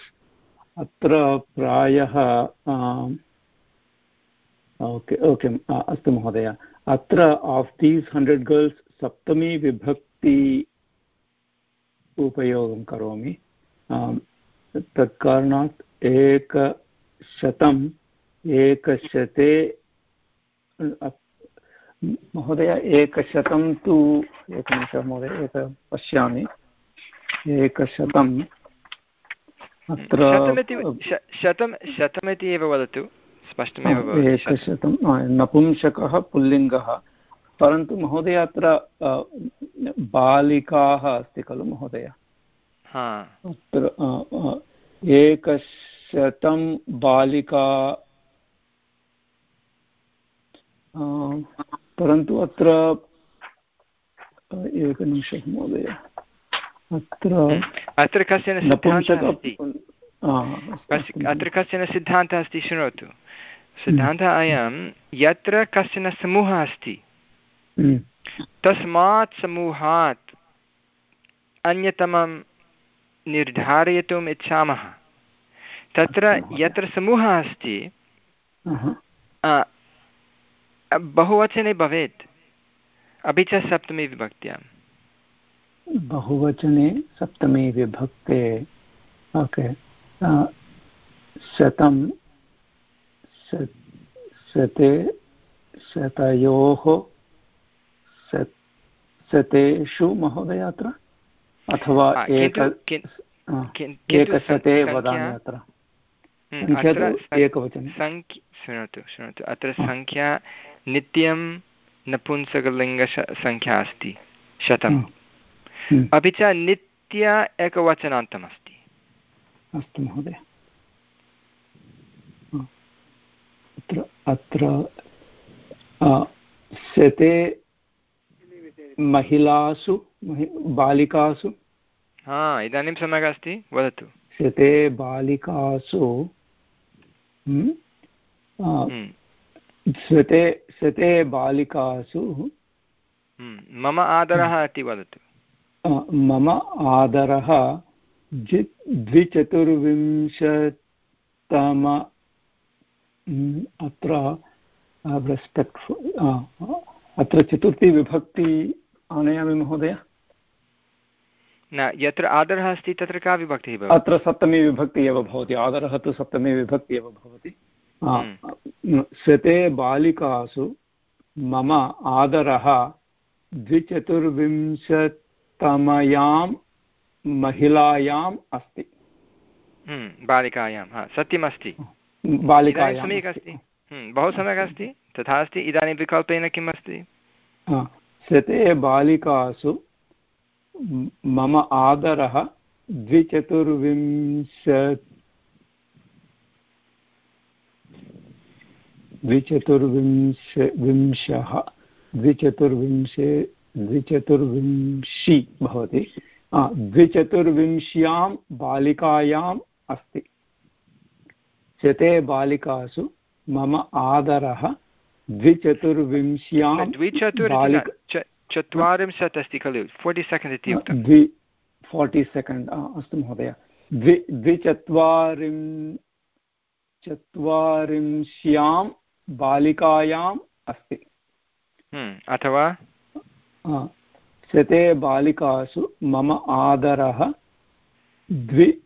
अत्र प्रायः ओके ओके अस्तु महोदय। अत्र आफ् दीस् हण्ड्रेड् गर्ल्स् सप्तमी विभक्ति उपयोगं करोमि। तत्कारणात् एकशतम्, एकशते महोदय, एकशतं तु, एकनिमिषः महोदय, एक पश्यामि। एकशतम् अत्र शतं शतमिति एव वदतु। स्पष्टमेव एकशतं नपुंसकः पुल्लिङ्गः। परन्तु महोदय अत्र बालिकाः अस्ति खलु महोदय। अत्र एकशतं बालिका परन्तु अत्र एकनिमिषः महोदय। अत्र अत्र कश्चन अत्र कश्चन सिद्धान्तः अस्ति शृणोतु। सिद्धान्तः अयं यत्र कश्चन समूहः अस्ति हम्म। तस्मात् समूहात् अन्यतमं निर्धारयितुम् इच्छामः। तत्र यत्र समूहः अस्ति बहुवचने भवेत्। अपि च सप्तमी विभक्त्यां बहुवचने सप्तमी विभक्ते ओके. शतं शते शतयोः शतेषु महोदय अत्र? अथवा एकशते वदामि अत्र. एकवचने. शृणोतु शृणोतु। अत्र सङ्ख्या नित्यं नपुंसकलिङ्गसङ्ख्या अस्ति। शतम्। अपि च नित्य एकवचनान्तमस्ति अस्तु महोदय अत्र अत्र शते महिलासु बालिकासु हा इदानीं सम्यक् अस्ति वदतु शते बालिकासु हम्म, हम्म। शते शते बालिकासु हम्म, मम आदरः इति वदतु मम आदरः द्विचतुर्विंशतम अत्र रेस्पेक्ट्फुल् अत्र चतुर्थी विभक्ति आनयामि महोदय। न यत्र आदरः अस्ति तत्र का विभक्तिः अत्र सप्तमी विभक्ति एव भवति आदरः तु सप्तमी विभक्ति एव भवति। हम्म। शते बालिकासु मम आदरः द्विचतुर्विंशतमयां महिलायाम् अस्ति। हम्म, बालिकायां हा सत्यमस्ति। बालिकायां सम्यक् अस्ति। हम्म, बहु सम्यक् अस्ति? तथा अस्ति? इदानीं विकल्पेन किम् अस्ति शते बालिकासु मम आदरः द्विचतुर्विंश द्विचतुर्विंश विंशः द्विचतुर्विंशे द्विचतुर्विंशि भवति। द्विचतुर्विंश्यां बालिकायाम् अस्ति। शते बालिकासु मम आदरः द्विचतुर्विंश्यां चत्वारिंशत् अस्ति खलु फोर्टि सेकेण्ड् इति द्वि फोर्टि सेकेण्ड् अस्तु महोदय। द्वि द्विचत्वारिं चत्वारिंश्यां बालिकायाम् अस्ति। हम्म, अथवा शते बालिकासु मम आदरः द्वि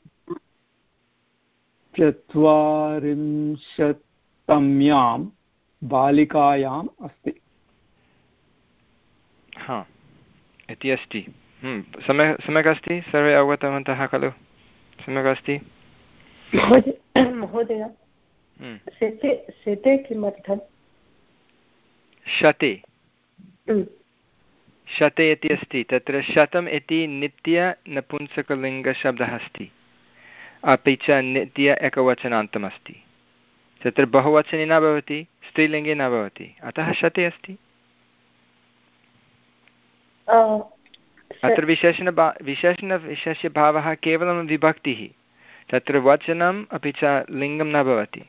चत्वारिंशत्तम्यां बालिकायाम् अस्ति। हा इति अस्ति। हम्म, सम्यक् सम्यक् अस्ति? सर्वे अवगतवन्तः खलु? सम्यक् अस्ति? महोदय हम्म। शते किमर्थं शते। हम्म। शते इति अस्ति तत्र शतम् इति नित्यनपुंसकलिङ्गशब्दः अस्ति। अपि च नित्य एकवचनान्तमस्ति। तत्र बहुवचने न भवति स्त्रीलिङ्गे न भवति। अतः शते अस्ति। अत्र विशेषण विशेषणविशेष्यभावः केवलं विभक्तिः। तत्र वचनम् अपि च लिङ्गं न भवति।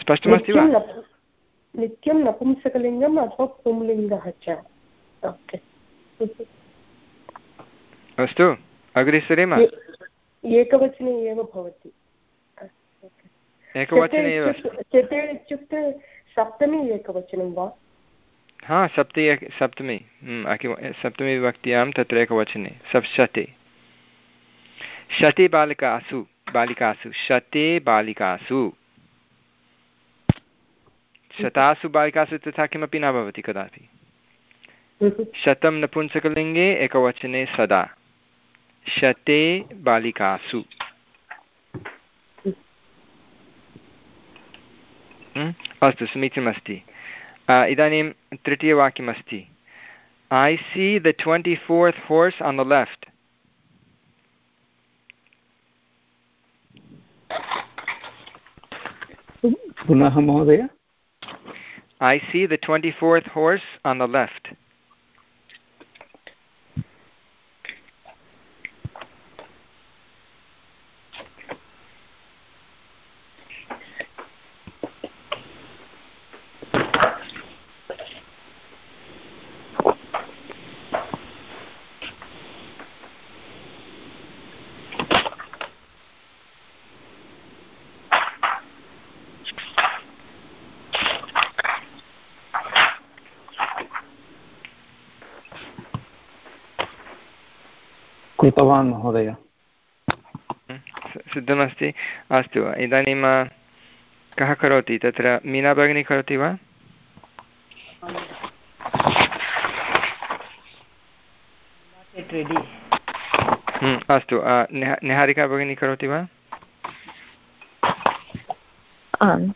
स्पष्टमस्ति वा? नित्यं नपुंसकलिङ्गम् अथवा पुंलिङ्गः च। अस्तु अग्रे सरेम? एकवचने एव भवति। एकवचने एव चते इत्युक्ते सप्तमी एकवचनं वा? हा सप्ति सप्तमी। सप्तमी विभक्त्यां तत्र एकवचने। सप्शते शते बालिकासु बालिकासु। शते बालिकासु। शतासु बालिकासु तथा किमपि न भवति कदापि। [LAUGHS] शतं नपुंसकलिङ्गे एकवचने सदा। शते बालिकासु। अस्तु समीचीनमस्ति। इदानीं तृतीयवाक्यमस्ति। I see the twenty fourth horse on the left पुनः महोदय। I see the 24th horse on the left. कृतवान् महोदय। सिद्धमस्ति। अस्तु इदानीं कः करोति? तत्र मीना भगिनी करोति वा? अस्तु निहारिका भगिनी करोति वा? आम्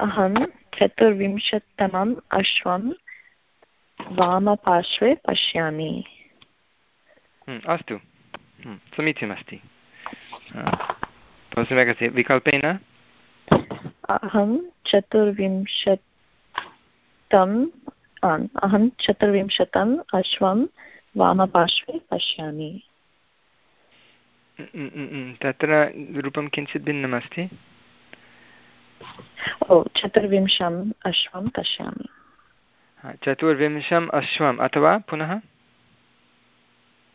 अहं चतुर्विंशत्तमम् अश्वं वामपार्श्वे पश्यामि। अस्तु। समीचीनमस्ति। सम्यक् अस्ति विकल्पेन? अहं चतुर्विंशतम् आम् अहं चतुर्विंशतम् अश्वं वामपार्श्वे पश्यामि। तत्र रूपं किञ्चित् भिन्नमस्ति। ओ चतुर्विंशम् अश्वं पश्यामि। चतुर्विंशम् अश्वम् अथवा पुनः?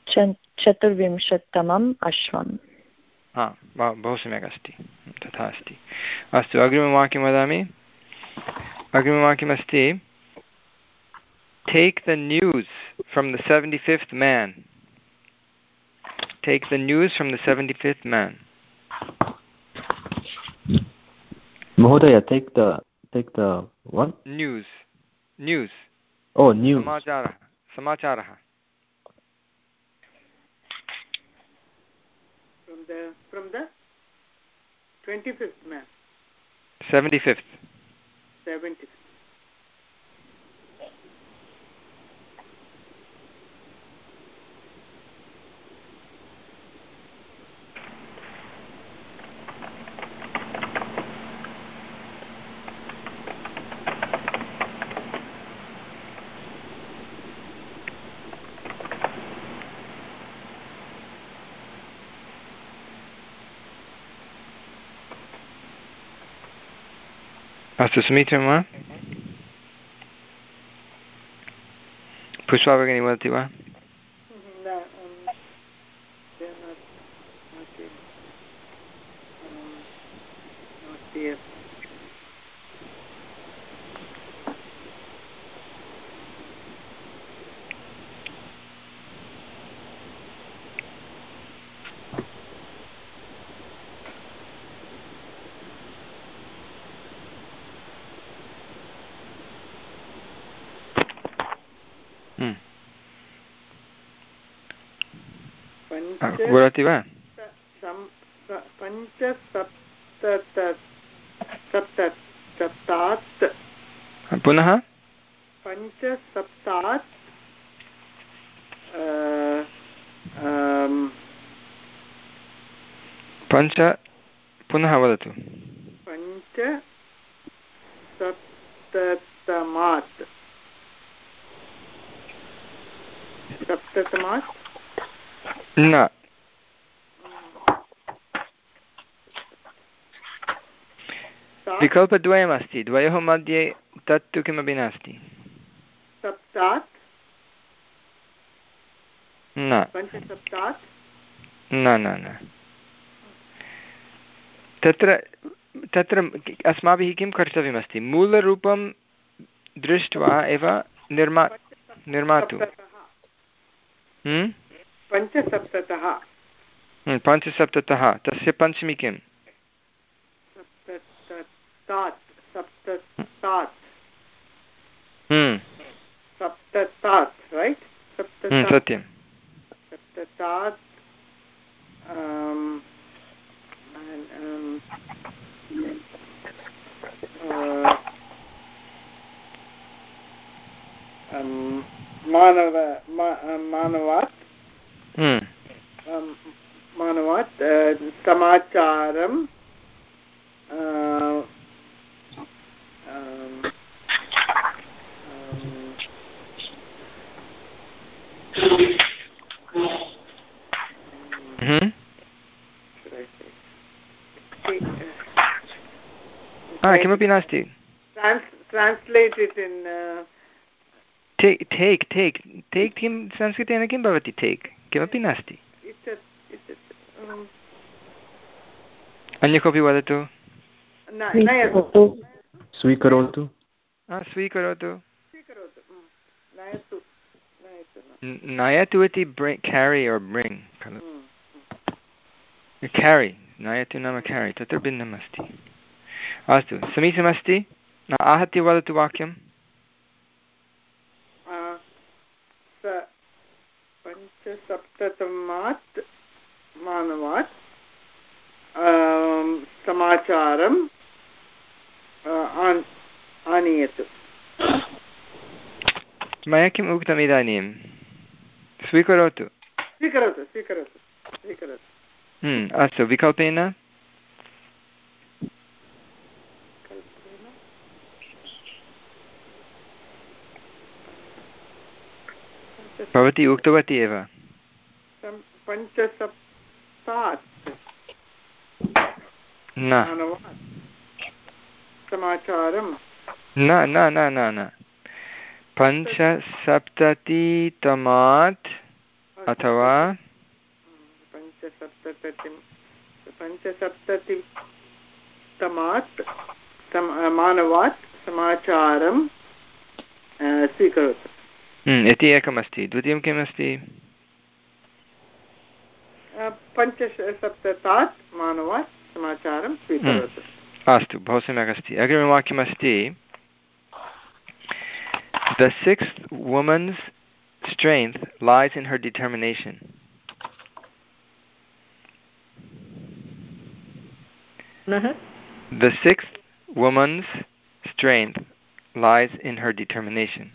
चतुर्विंशत्तमम् अश्वम्। बहु सम्यक् अस्ति। तथा अस्ति। अस्तु अग्रिमवाक्यं वदामि। अग्रिमवाक्यमस्ति take the news from the seventy fifth man take the news from the seventy fifth man महोदय न्यूस् न्यूस् ओ न्यूस् समाचारः. समाचारः. The uh, from the 25th man. 75th. 75th. अस्तु समीचीनं वा पुष्पा भगिनी वदति वा वदति वा पुनः? पञ्चसप्तात् पञ्च पुनः वदतु। पञ्चसप्ततमात् सप्ततमात्? न। विकल्पद्वयमस्ति द्वयोः मध्ये तत्तु किमपि नास्ति। सप्तात्? न। न न न। तत्र तत्र अस्माभिः किं कर्तव्यमस्ति? मूलरूपं दृष्ट्वा एव निर्मा निर्मातु? पञ्चसप्ततः। हम्म, पञ्चसप्ततः। तस्य पञ्चमी किं सत्यं किमपि नास्ति? टेक् टेक् टेक् किं संस्कृतेन किं भवति टेक् किमपि नास्ति। Um, अन्य कोऽपि वदतु? स्वीकरोतु। स्वीकरोतु। नयतु इति केरि और् ब्रिङ्ग् खलु. केरि नयतु नाम केरि तत्र भिन्नम् अस्ति अस्तु समीचीनमस्ति? न, आहत्य वदतु वाक्यं पञ्चसप्ततमात् मानवात् समाचारं uh, आनयतु। मया किम् उक्तम् इदानीं स्वीकरोतु। स्वीकरोतु स्वीकरोतु स्वीकरोतु। हम्म, अस्तु विकल्पेन? भवती उक्तवती एव न समाचारं न न न न न पञ्चसप्ततितमात् अथवा पञ्चसप्ततिं पञ्चसप्ततितमात् मानवात् समाचारं स्वीकरोतु इति एकमस्ति द्वितीयं किमस्ति अ, पञ्चसप्ततात् मानवात् समाचारं स्वीकरोतु अस्तु बहु सम्यक् अस्ति अग्रिमवाक्यमस्ति The sixth woman's strength lies in her determination. पुनः The sixth woman's strength lies in her determination.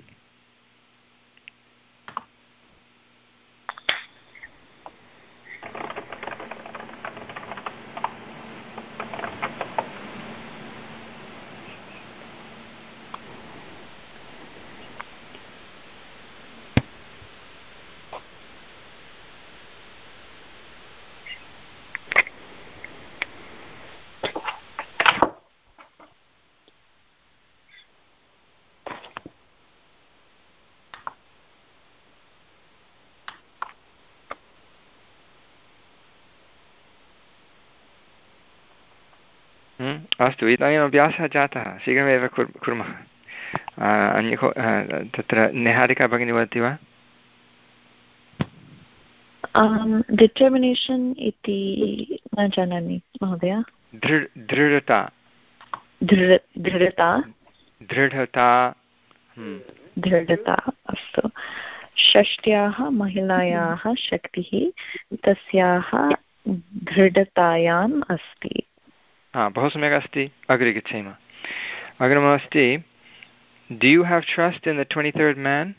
अस्तु इदानीम् अभ्यासः जातः शीघ्रमेव कुर् कुर्मः। अन्य को तत्र निहारिका भगिनी वदति वा? डिटर्मिनेशन् इति न जानामि महोदय। दृढ दृढता। दृढ दृढता। दृढता हम्म, दृढता अस्तु। षष्ट्याः महिलायाः शक्तिः तस्याः दृढतायाम् अस्ति। हा बहु सम्यक् अस्ति अग्रे गच्छेम अग्रिममस्ति Do you have trust in the 23rd man?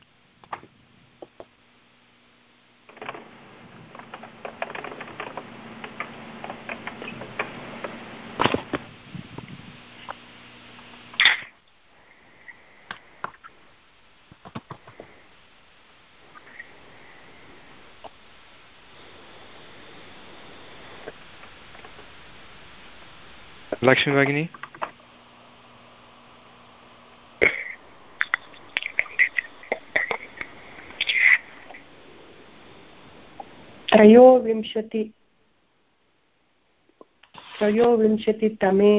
Lakshmi भगिनी त्रयोविंशति त्रयोविंशतितमे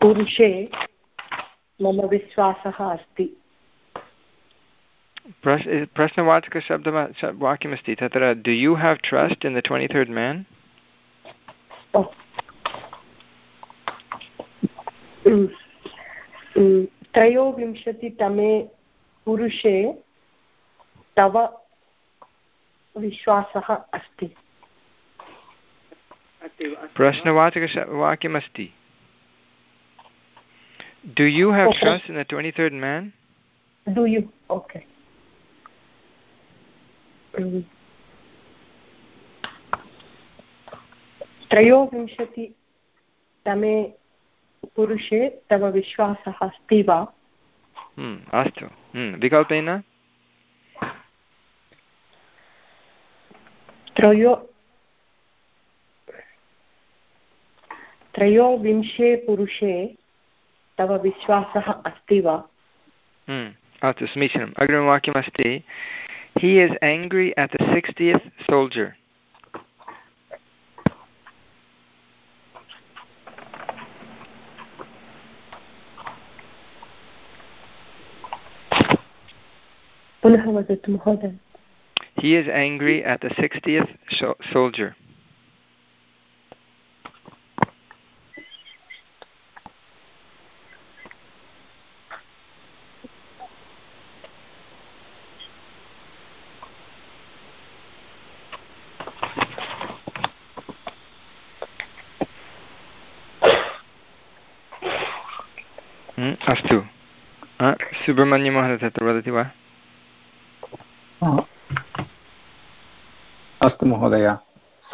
पुरुषे मम विश्वासः अस्ति। प्रश्नवाचकशब्द वाक्यमस्ति। तत्र do you have trust in the twenty third men त्रयोविंशतितमे पुरुषे तव विश्वासः अस्ति प्रश्नवाचकवाक्यमस्ति Do you have okay. trust in the 23rd man? Do you? Okay. त्रयोविंशतितमे पुरुषे तव विश्वासः अस्ति वा? अस्तु। विकल्पेन? त्रयो त्रयोविंशे पुरुषे तव विश्वासः अस्ति वा? अस्तु समीचीनम्। अग्रिमवाक्यमस्ति। He is angry at the 60th soldier. पुनः वदतु महोदय he is angry at the 60th soldier अस्तु सुब्रह्मण्यमहोदय तत्र वदति वा महोदय।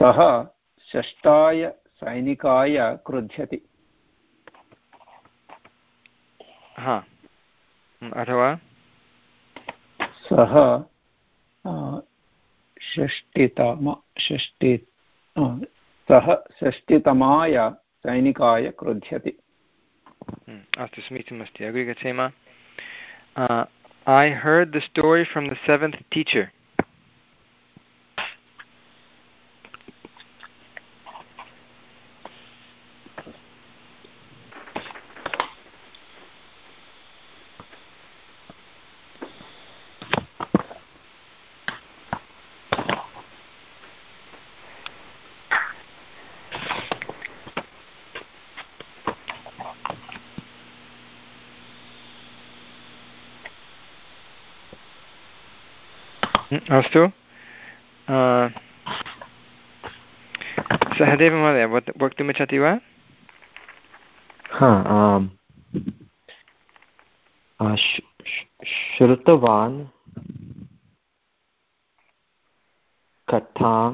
सः षष्ठाय सैनिकाय क्रुध्यति। हा। अथवा? सः षष्टितम षष्टि सः षष्टितमाय सैनिकाय क्रुध्यति। अस्तु समीचीनमस्ति। अग्रे गच्छेम। I heard the story from the seventh teacher. अस्तु सहदेव महोदय वक्तुमिच्छति वा हा आम् श्रुतवान् कथां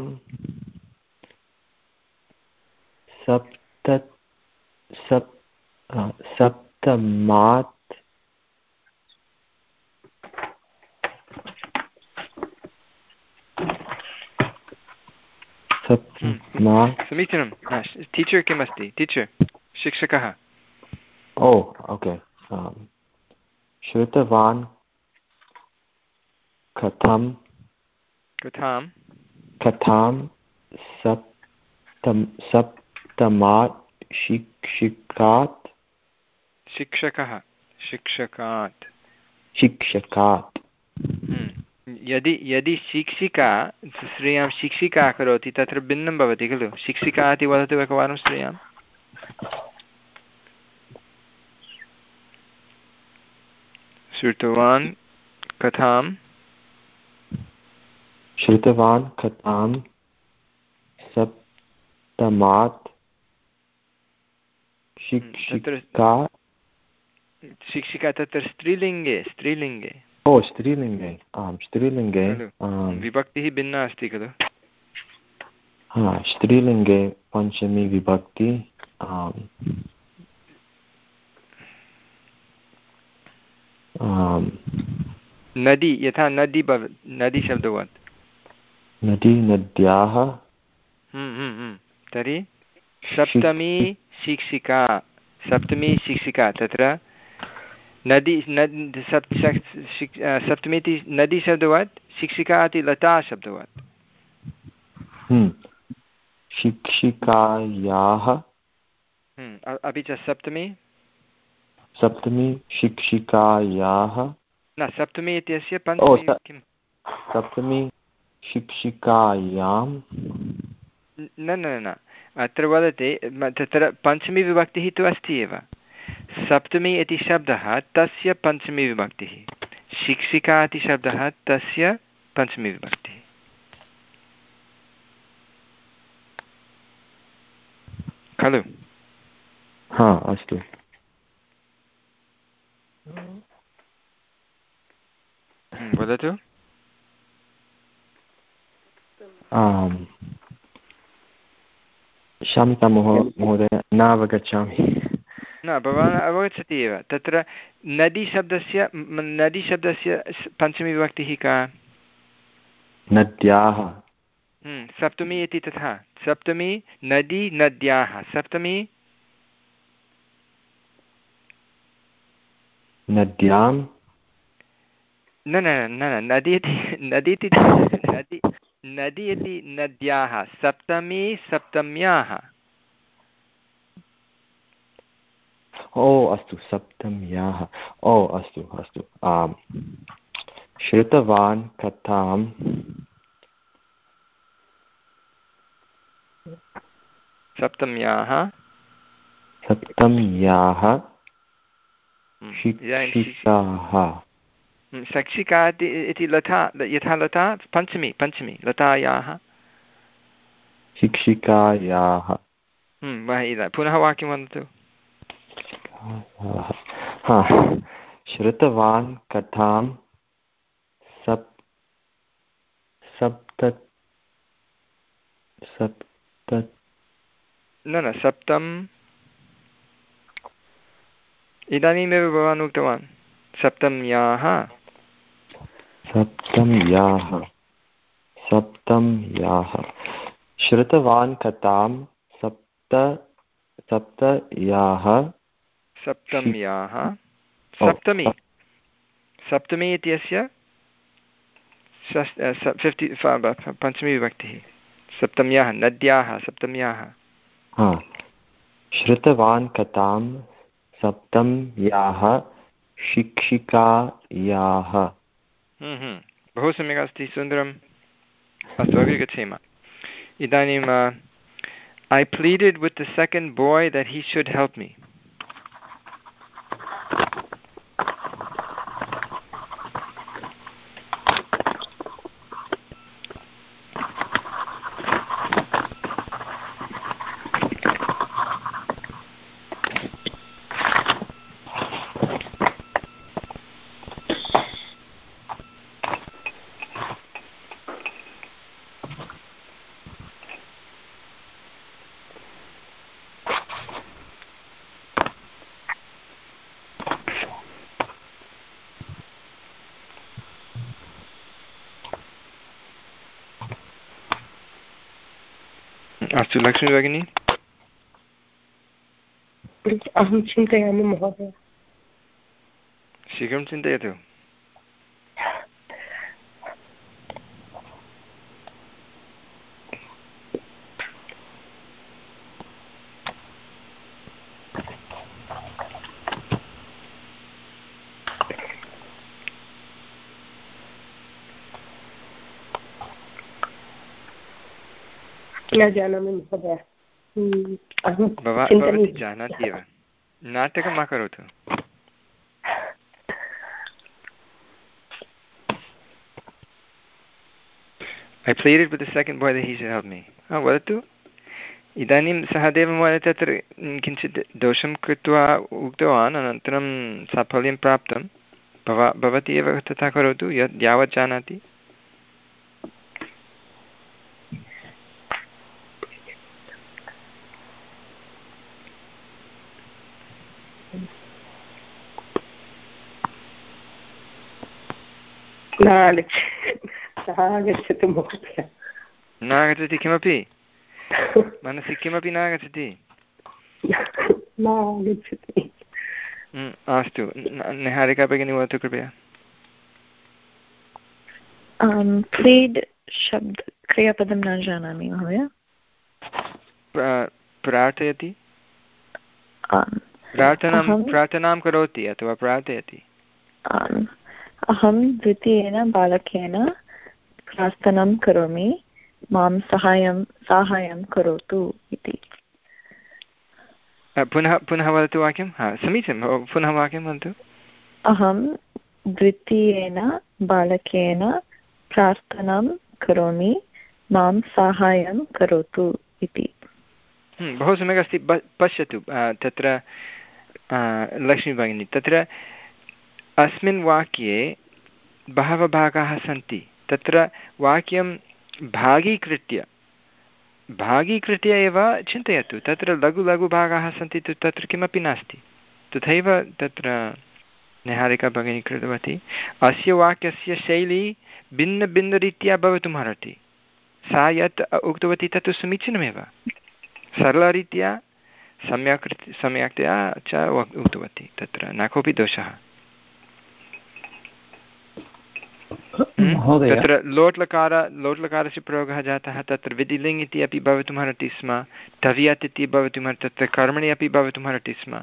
सप्त सप् सप्तमात् समीचीनं। टीचर् किम् अस्ति? टीचर् शिक्षकः। Oh okay. श्रुतवान् कथं कथां कथां सप्तम सप्तमात् शिक्षिकात् शिक्षकः। शिक्षकात्। शिक्षकात्। यदि यदि शिक्षिका श्रेयां शिक्षिका करोति तत्र भिन्नं भवति खलु? शिक्षिका इति वदतु एकवारं श्रेयां श्रुतवान् कथां श्रुतवान् कथां सप्तमात् शिक्षिका। शिक्षिका तत्र स्त्रीलिङ्गे स्त्रीलिङ्गे। ओ स्त्रीलिङ्गे आम् स्त्रीलिङ्गे विभक्तिः भिन्ना अस्ति खलु हा स्त्रीलिङ्गे पञ्चमी विभक्ति नदी यथा नदी भव नदी शब्दवत् नदी नद्याः। तर्हि सप्तमी शिक्षिका सप्तमी शिक्षिका तत्र नदी नदी सप् सप्तमी इति नदी शब्दवत् शिक्षिका इति लता शब्दवत्। शिक्षिकायाः अपि च सप्तमी सप्तमी शिक्षिकायाः न सप्तमी इत्यस्य पञ्चमी किं सप्तमी शिक्षिकायां न न न अत्र वदति तत्र पञ्चमी विभक्तिः तु अस्ति एव सप्तमी इति शब्दः तस्य पञ्चमी विभक्तिः। शिक्षिका इति शब्दः तस्य पञ्चमी विभक्तिः। खलु? हा अस्तु। हम्म, वदतु। क्षम्यतां महोदय न अवगच्छामि न भवान् अवगच्छति एव। तत्र नदीशब्दस्य नदीशब्दस्य पञ्चमी विभक्तिः का? नद्याः। हम्म, सप्तमी इति तथा। सप्तमी नदी नद्याः। सप्तमी? नद्यां? न न न न नदी इति [LAUGHS] नदी इति नदी नदी इति नद्याः। सप्तमी सप्तम्याः। ओ अस्तु सप्तम्याः ओ अस्तु अस्तु। आम्। श्रुतवान् कथां सप्तम्याः सप्तम्याः हम्म, शिक्षिकाः हम्म, शिक्षिका इति लता यथा लता पञ्चमी पञ्चमी लतायाः शिक्षिकायाः हम्म, पुनः वाक्यं वदतु। हा श्रुतवान् कथां सप् सप्त सप्त न न सप्तम्। इदानीमेव भवान् उक्तवान् सप्तम्याः सप्तम्याः सप्तम्याः श्रुतवान् कथां सप्त सप्तयाः सप्तम्याः सप्तमी। सप्तमी इत्यस्य फिफ्टि पञ्चमी विभक्तिः। सप्तम्याः नद्याः सप्तम्याः। श्रुतवान् कथां सप्तम्याः शिक्षिकायाः। बहु सम्यक् अस्ति सुन्दरम्। अस्तु अग्रे गच्छेम इदानीं I pleaded with the second boy that he should help me अस्तु लक्ष्मी भगिनी अहं चिन्तयामि महोदय शीघ्रं चिन्तयतु न जानामि महोदय भवती जानाति एव नाटकं मा करोतु I pleaded with the second boy the he should help me वदतु इदानीं सः देवमहोदय तत्र किञ्चित् दोषं कृत्वा उक्तवान् अनन्तरं साफल्यं प्राप्तं। भवा भवती एव तथा करोतु यत् यावत् जानाति। न आगच्छति सः आगच्छतु महोदय न आगच्छति किमपि [LAUGHS] मनसि किमपि न आगच्छति न आगच्छति अस्तु निहारिका भगिनी वदतु कृपया। प्लीड् शब्द क्रियापदं न जानामि महोदय। प्रार्थयति? प्रार्थनां प्रार्थनां करोति अथवा प्रार्थयति? अहं द्वितीयेन बालकेन प्रार्थनां करोमि माँ सहायं साहाय्यं करोतु इति। पुनः पुनः वदतु वाक्यं? हा समीचीनं पुनः वाक्यं वदतु। अहं द्वितीयेन बालकेन प्रार्थनां करोमि माँ साहाय्यं करोतु इति। बहु सम्यक् अस्ति पश्यतु तत्र लक्ष्मीभगिनी तत्र अस्मिन् वाक्ये बहवः भागाः सन्ति। तत्र वाक्यं भागीकृत्य भागीकृत्य एव चिन्तयतु। तत्र लघु लघु भागाः सन्ति, तु तत्र किमपि नास्ति। तथैव तत्र निहारिका भगिनी कृतवती, अस्य वाक्यस्य शैली भिन्नभिन्नरीत्या भवितुमर्हति सा यत् उक्तवती, तत्तु समीचीनमेव। सरलरीत्या सम्यक् सम्यक्तया च उक्तवती। तत्र न कोऽपि दोषः हम्म? महोदय [COUGHS] तत्र लोट्लकार लोट्लकारस्य प्रयोगः जातः तत्र विधिलिङ् इति अपि भवितुमर्हति स्म तवियत् इति भवितुमर्हति तत्र कर्मणि अपि भवितुमर्हति स्म।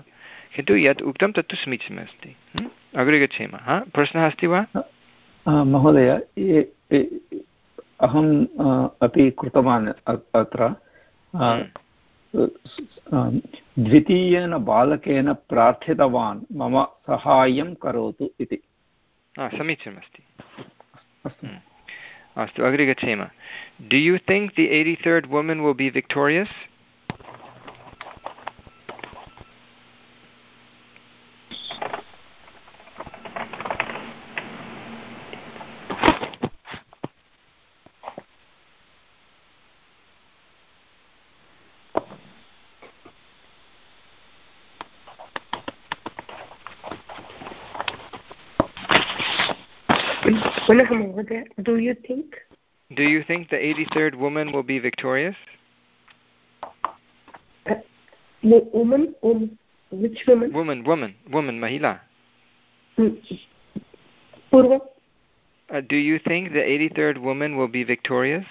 किन्तु यत् उक्तं तत्तु समीचीनमस्ति। हम्म? अग्रे गच्छेम हा? प्रश्नः अस्ति वा? महोदय अहम् अपि कृतवान् अ- अत्र। अ, द्वितीयेन बालकेन प्रार्थितवान् मम सहायं करोतु इति। समीचीनमस्ति अस्तु अस्तु अग्रे गच्छेम do you think the eighty third woman will be victorious पुनः महोदय do you think Do you think the 83rd woman will be victorious? woman which woman Woman, woman, woman, Mahila. पूर्वं Uh, do you think the 83rd woman will be victorious?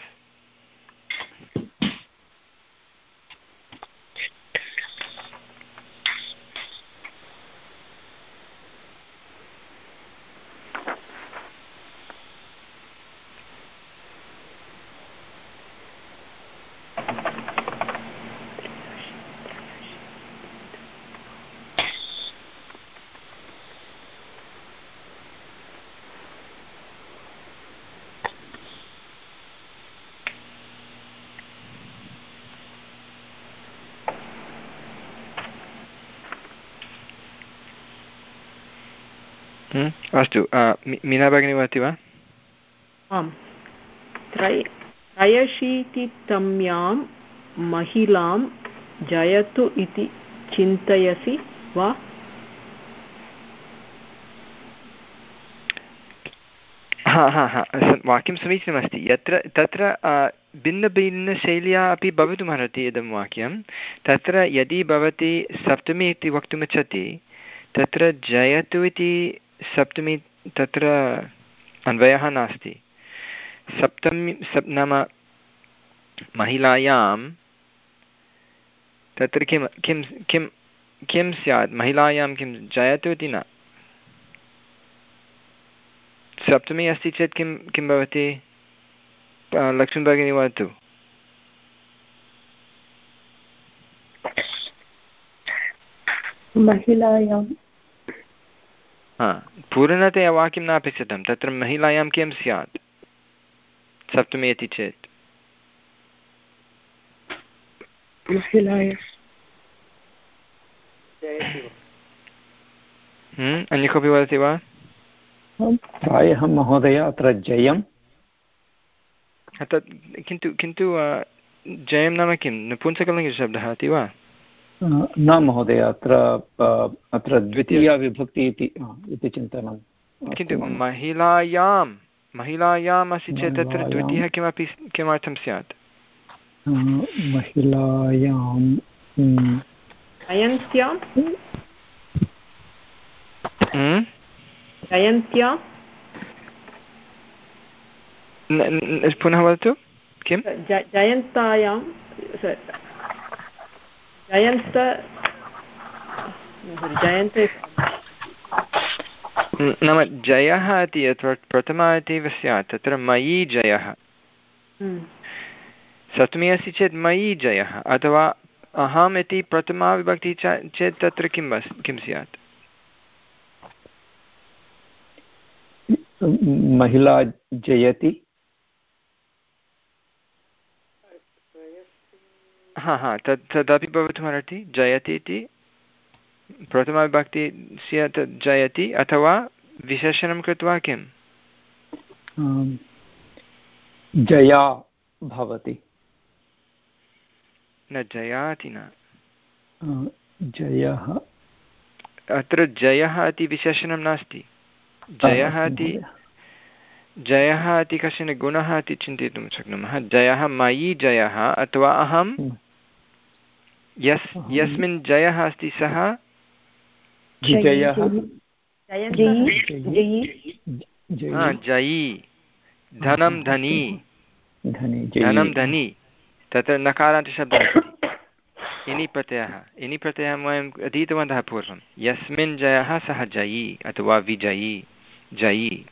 अस्तु मीना भगिनी वदति वा? आम्। त्रय त्रयशीतितम्यां महिलां जयतु इति चिन्तयसि वा? हा हा हा वाक्यं समीचीनमस्ति। यत्र तत्र भिन्नभिन्नशैल्या अपि भवितुमर्हति इदं वाक्यं। तत्र यदि भवती सप्तमी इति वक्तुमिच्छति तत्र जयतु इति सप्तमी तत्र अन्वयः नास्ति। सप्तमी सप् नाम महिलायां तत्र किं किं किं किं स्यात्? महिलायां किं जयतु इति न। सप्तमी अस्ति चेत् किं किं भवति? अ, लक्ष्मीभगिनी वदतु। महिलायां हा पूर्णतया वाक्यं न अपेक्षितं तत्र महिलायां किं स्यात्? सप्तमी इति चेत् हम्म, अन्य कोऽपि वदति वा? प्रायः महोदय अत्र जयं तत् किन्तु किन्तु जयं नाम किं? नपुंसकलिङ्गशब्दः अस्ति वा? न महोदय अत्र अ, अत्र द्वितीया विभक्ति इति इति चिन्तनं किन्तु महिलायां महिलायाम् अस्ति चेत् तत्र द्वितीयः किमपि किमर्थं स्यात्? महिलायां? जयन्त्यां। पुनः वदतु। किं जयन्तायां जयन्त जयन्त नाम जयः इति यत्र प्रथमा इति एव स्यात् तत्र मयि जयः सप्तमी अस्ति चेत् मयि जयः अथवा अहम् इति प्रथमा विभक्ति च चेत् तत्र किम् अस् किं स्यात् महिला जयति हा हा. तत् तदपि भवितुमर्हति जयति इति. प्रथमाविभक्तिस्य तत् जयति अथवा विशेषणं कृत्वा किम्? जया भवति. न जयाति न। जयः। अत्र जयः इति विशेषणं नास्ति. जयः इति जयः इति कश्चन गुणः इति चिन्तयितुं शक्नुमः। जयः मयि जयः अथवा अहं यस् यस्मिन् जयः अस्ति सः? जयः। जयी। धनं धनी धनी। धनं जयी। धनी तत्र नकारान्तशब्दः अस्ति। इनि प्रत्ययः इनि प्रत्ययः वयम् अधीतवन्तः पूर्वं। यस्मिन् जयः सः जयी अथवा विजयी। जयी।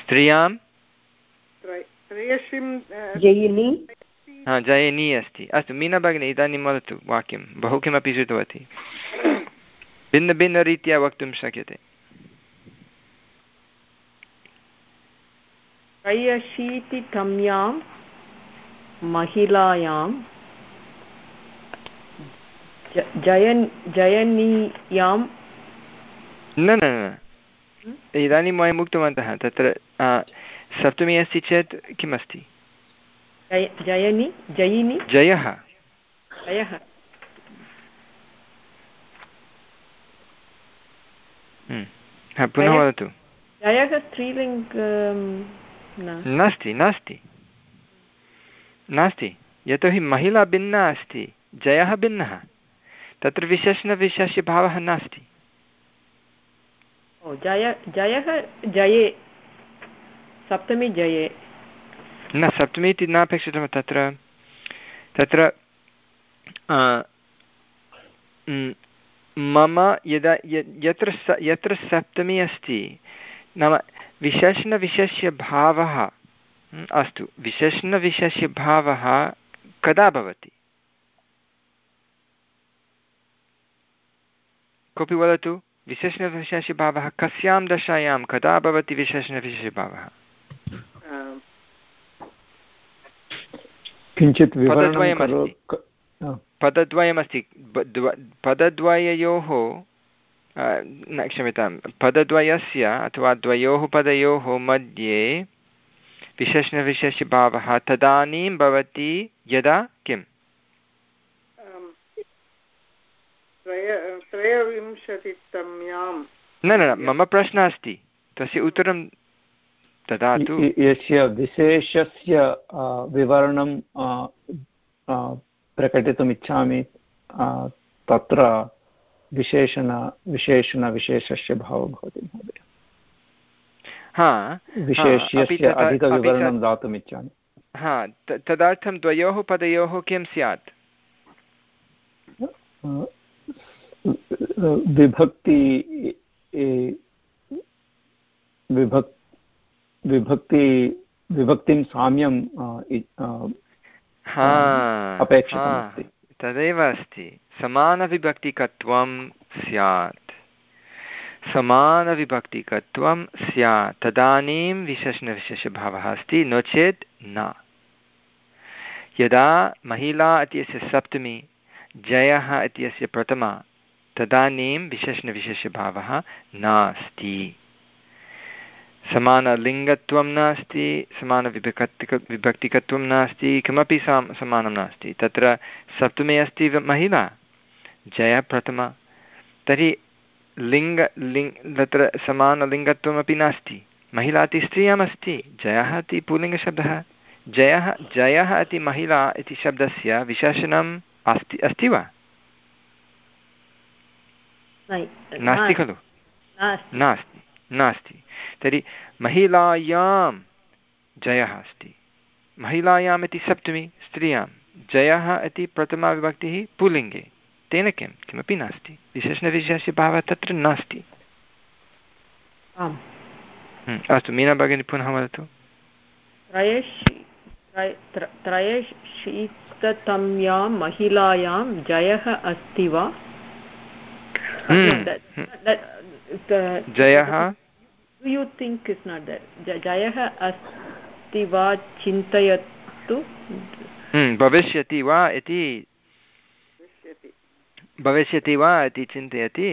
स्त्रियाँ? हा जयिनी अस्ति। अस्तु मीना भगिनी इदानीं वदतु वाक्यं। बहु किमपि श्रुतवती भिन्नभिन्नरीत्या वक्तुं शक्यते। त्रयशीतितम्यां महिलायां जयन् जयनीयां न न इदानीं वयम् उक्तवन्तः तत्र सप्तमी अस्ति चेत् किमस्ति? जयनि जयिनि। जयः। जयः। हम्म। पुनः वदतु। जयः स्त्रीलिङ्ग न। नास्ति नास्ति। नास्ति। यतोहि महिला भिन्ना अस्ति जयः भिन्नः। तत्र विशेषणविशेष्यभावः नास्ति। ओ जय जयः जये। सप्तमी जये। न सप्तमी इति नापेक्षितं तत्र तत्र मम यदा यत्र स, यत्र सप्तमी अस्ति, नाम विशेषणविशेष्यभावः अस्तु, विशेषणविशेष्यभावः कदा भवति? कोऽपि वदतु, विशेषणविशेष्यभावः कस्यां दशायां कदा भवति विशेषणविशेष्यभावः अ, किञ्चित् पदद्वयमस्ति। पदद्वययोः न क्षम्यतां पदद्वयस्य अथवा द्वयोः पदयोः मध्ये विशेषणविशेषभावः तदानीं भवति यदा किम्? न न मम प्रश्नः अस्ति। तस्य उत्तरं ददातु य- यस्य विशेषस्य विवरणं प्रकटितुम् इच्छामि तत्र विशेषण विशेषणविशेषस्य भावो भवति महोदय। हा विशेष्यस्य अधिकविवरणं दातुम् इच्छामि हा तदर्थं द्वयोः पदयोः किं स्यात्? विभक्ति विभक् विभक्ति विभक्तिं साम्यं अपेक्षितमस्ति। हा, तदेव अस्ति। समानविभक्तिकत्वं स्यात्। समानविभक्तिकत्वं स्यात्। तदानीं विशेषणविशेषभावः अस्ति नो चेत् न। यदा महिला इत्यस्य सप्तमी जयः इत्यस्य प्रथमा तदानीं विशेषणविशेषभावः नास्ति। समानलिङ्गत्वं नास्ति समानविभक्तिक विभक्तिकत्वं नास्ति किमपि साम् समानं नास्ति। तत्र सप्तमे अस्ति महिला जय प्रथमा। तर्हि लिङ्ग लिङ् तत्र समानलिङ्गत्वमपि नास्ति। महिला इति स्त्रियम् अस्ति जयः इति पुल्लिङ्गशब्दः जयः जयः इति महिला इति शब्दस्य विशेषणम् अस्ति अस्ति वा? नास्ति खलु? नास्ति। नास्ति। तर्हि महिलायां जयः अस्ति। महिलायाम् इति सप्तमी स्त्रियाँ जयः इति प्रथमाविभक्तिः पुल्लिङ्गे। तेन किं? किमपि नास्ति। विशेषणविशेषस्य भावः तत्र नास्ति। आम्। अस्तु मीना भगिनी पुनः वदतु। त्रयशीततम्यां महिलायां जयः अस्ति वा? जयः you think is not that जयः अस्ति वा चिन्तयतु भविष्यति वा इति भविष्यति वा इति चिन्तयति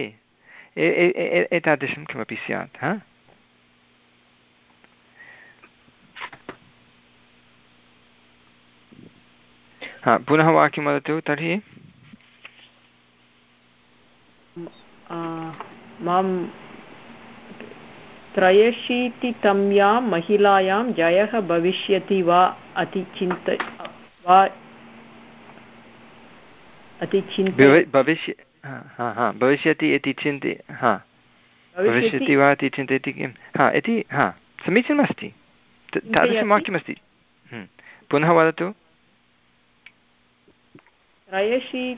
एतादृशं किमपि स्यात् हा हा पुनः वाक्यं वदतु तर्हि माँ त्रयशीतितम्यां महिलायां जयः भविष्यति वा अति चिन्त वा भविष्य भविष्यति इति चिन्त्य भविष्यति वा इति चिन्तयति किं? हा इति हा समीचीनमस्ति। तादृशं वाक्यमस्ति हम्म। पुनः वदतु। त्रयशी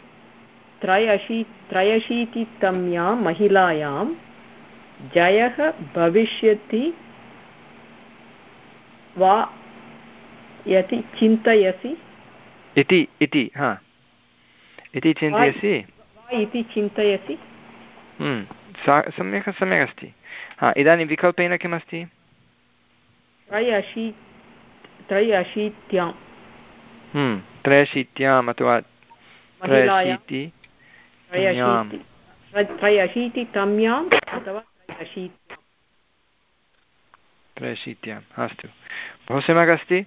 त्रयशी त्रयशीतितम्यां महिलायां जयः भविष्यति वा यति चिन्तयसि? इति इति हा। इति चिन्तयसि? इति चिन्तयसि? हम्म, सम्यक् सम्यक् अस्ति। हा इदानीं विकल्पेन किमस्ति? त्रयशी त्रयशीत्यां हम्म, त्रयशीत्याम् अथवा त्रयशीति त्रयशीतितम्याम् अथवा त्रयशीत्याम् अस्तु। बहु सम्यक् अस्ति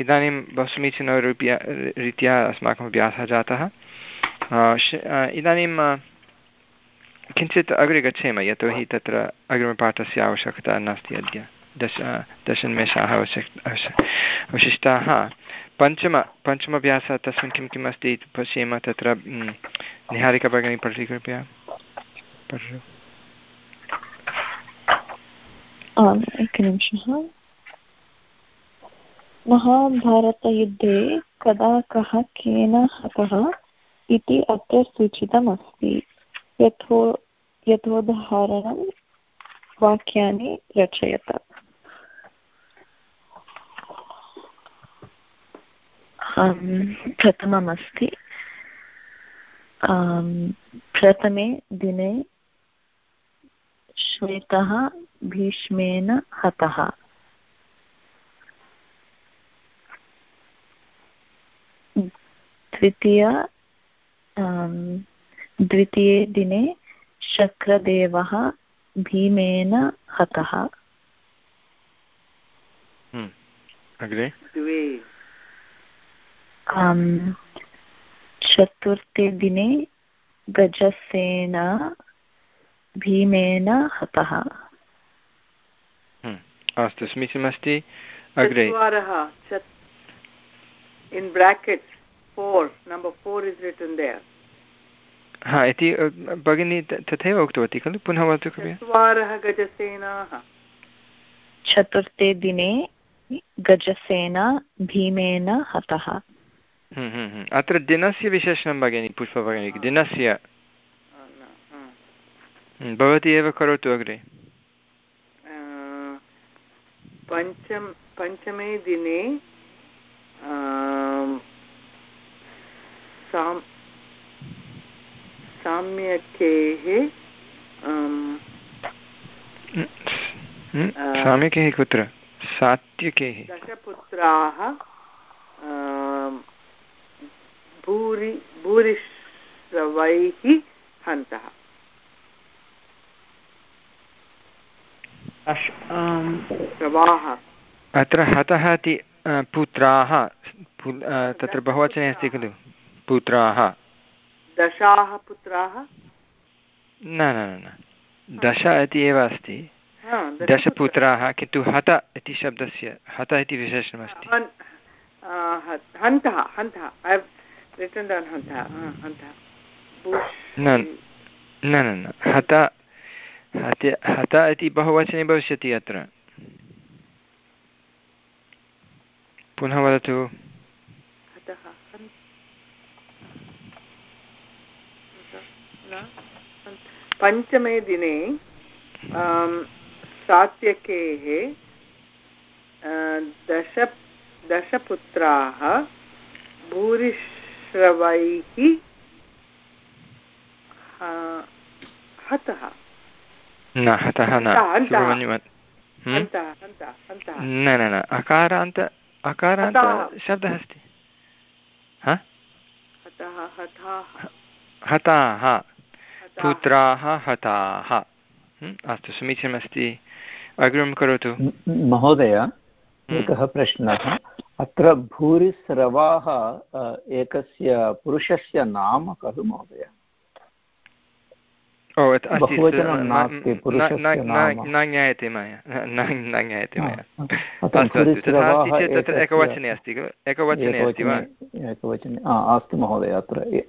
इदानीं बहु समीचीनरूप्या रीत्या अस्माकम् अभ्यासः जातः इदानीं किञ्चित् अग्रे गच्छेम, यतोहि तत्र अग्रिमपाठस्य आवश्यकता नास्ति अद्य। दश, दशनिमेषाः आवश्यक अवशिष्टाः। पञ्चम पञ्चमभ्यासः तस्मिन् किं, किम् अस्ति पश्येम तत्र निहारिका भगिनी पठति कृपया। पठतु। आम् एकनिमिषः महाभारतयुद्धे कदा कः केन हतः इति अत्र सूचितमस्ति। यथो यथोदाहरणं वाक्यानि रचयत। प्रथममस्ति। प्रथमे दिने श्वेतः भीष्मेन हतः। द्वितीय द्वितीये दिने शक्रदेवः भीमेन हतः। हम्म, अग्रे? चतुर्थे दिने गजसेना भीमेन हतः। अस्तु समीचीनमस्ति। अग्रे। in brackets 4 number 4 is written there. हा इति भगिनी तथैव उक्तवती खलु? पुनः वदतु चत्वारः गजसेनाः। चतुर्थे दिने गजसेना भीमेन हतः। हम्म, हम्म, हम्म। अत्र दिनस्य विशेषणं भगिनि पुष्पभगिनी दिनस्य। भवती एव करोतु अग्रे। पञ्चम पञ्चमे दिने साम्यकेः साम्यकेः कुत्र? सात्यकेः। दशपुत्राः भूरि भूरिश्रवैः हन्तः। अत्र हतः इति पुत्राः तत्र बहुवचने अस्ति खलु। पुत्राः। दशाः पुत्राः? न न न दश इति एव अस्ति। दशपुत्राः किन्तु हत इति शब्दस्य हत इति विशेषणमस्ति। हन्तः हन्तः। न न न। हत हत हत इति बहुवचने भविष्यति अत्र। पुनः वदतु। पञ्चमे दिने सात्यकेः दश, दशपुत्राः भूरिश्रवैः हतः। न हतः न न न अकारान्त अकारान्त शब्दः अस्ति। हताः पुत्राः हताः। अस्तु समीचीनमस्ति। अग्रिमं करोतु। महोदय एकः प्रश्नः। अत्र भूरिस्रवाः एकस्य पुरुषस्य नाम खलु महोदय? न ज्ञायते मया न ज्ञायते मया तत्र एकवचने अस्ति खलु एकवचने अस्ति वा एकवचने अस्तु महोदय अत्र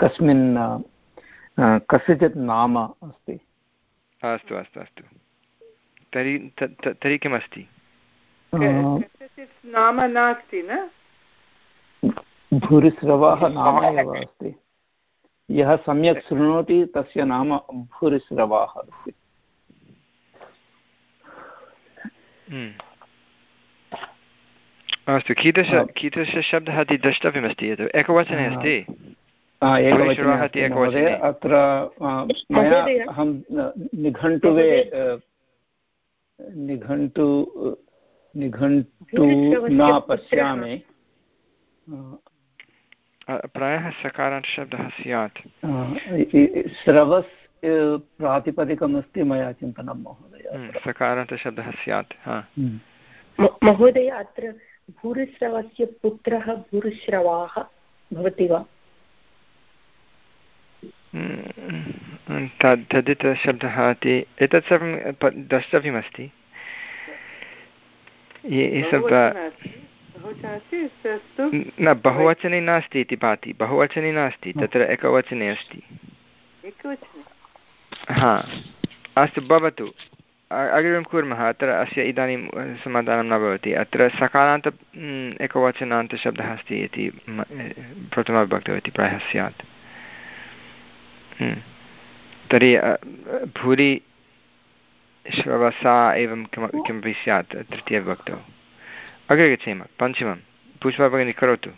कस्मिन् कस्यचित् नाम अस्ति अस्तु अस्तु अस्तु तर्हि तर्हि किमस्ति नाम नास्ति न भूरिस्रवः नाम एव अस्ति यः सम्यक् शृणोति तस्य नाम भूरिस्रवाः अस्ति। हम्म। अस्तु कीदृश कीदृशशब्दः इति द्रष्टव्यमस्ति यत्? एकवचने अस्ति? अत्र मया अहं निघण्टुवे निघण्टु निघण्टु न पश्यामि। प्रायः सकारान्तशब्दः स्यात् स्रवस् प्रातिपदिकमस्ति मया चिन्तनं महोदय सकारान्तशब्दः स्यात्। महोदय अत्र भूरिश्रवस्य पुत्रः भूरिश्रवाः भवति वा तदितशब्दः इति एतत् सर्वं द्रष्टव्यमस्ति न बहुवचने नास्ति इति भाति। बहुवचने नास्ति तत्र एकवचने अस्ति। हा। अस्तु भवतु। अग्रिमं कुर्मः अत्र अस्य इदानीं समाधानं न भवति। अत्र सकारान्त एकवचनान्तशब्दः अस्ति इति प्रथमविभक्तौ इति प्रायः स्यात्। तर्हि भूरि श्रवसा एवं किमपि स्यात् तृतीयविभक्तौ। अग्रे गच्छेम पञ्चमं पुष्पा भगिनी करोतु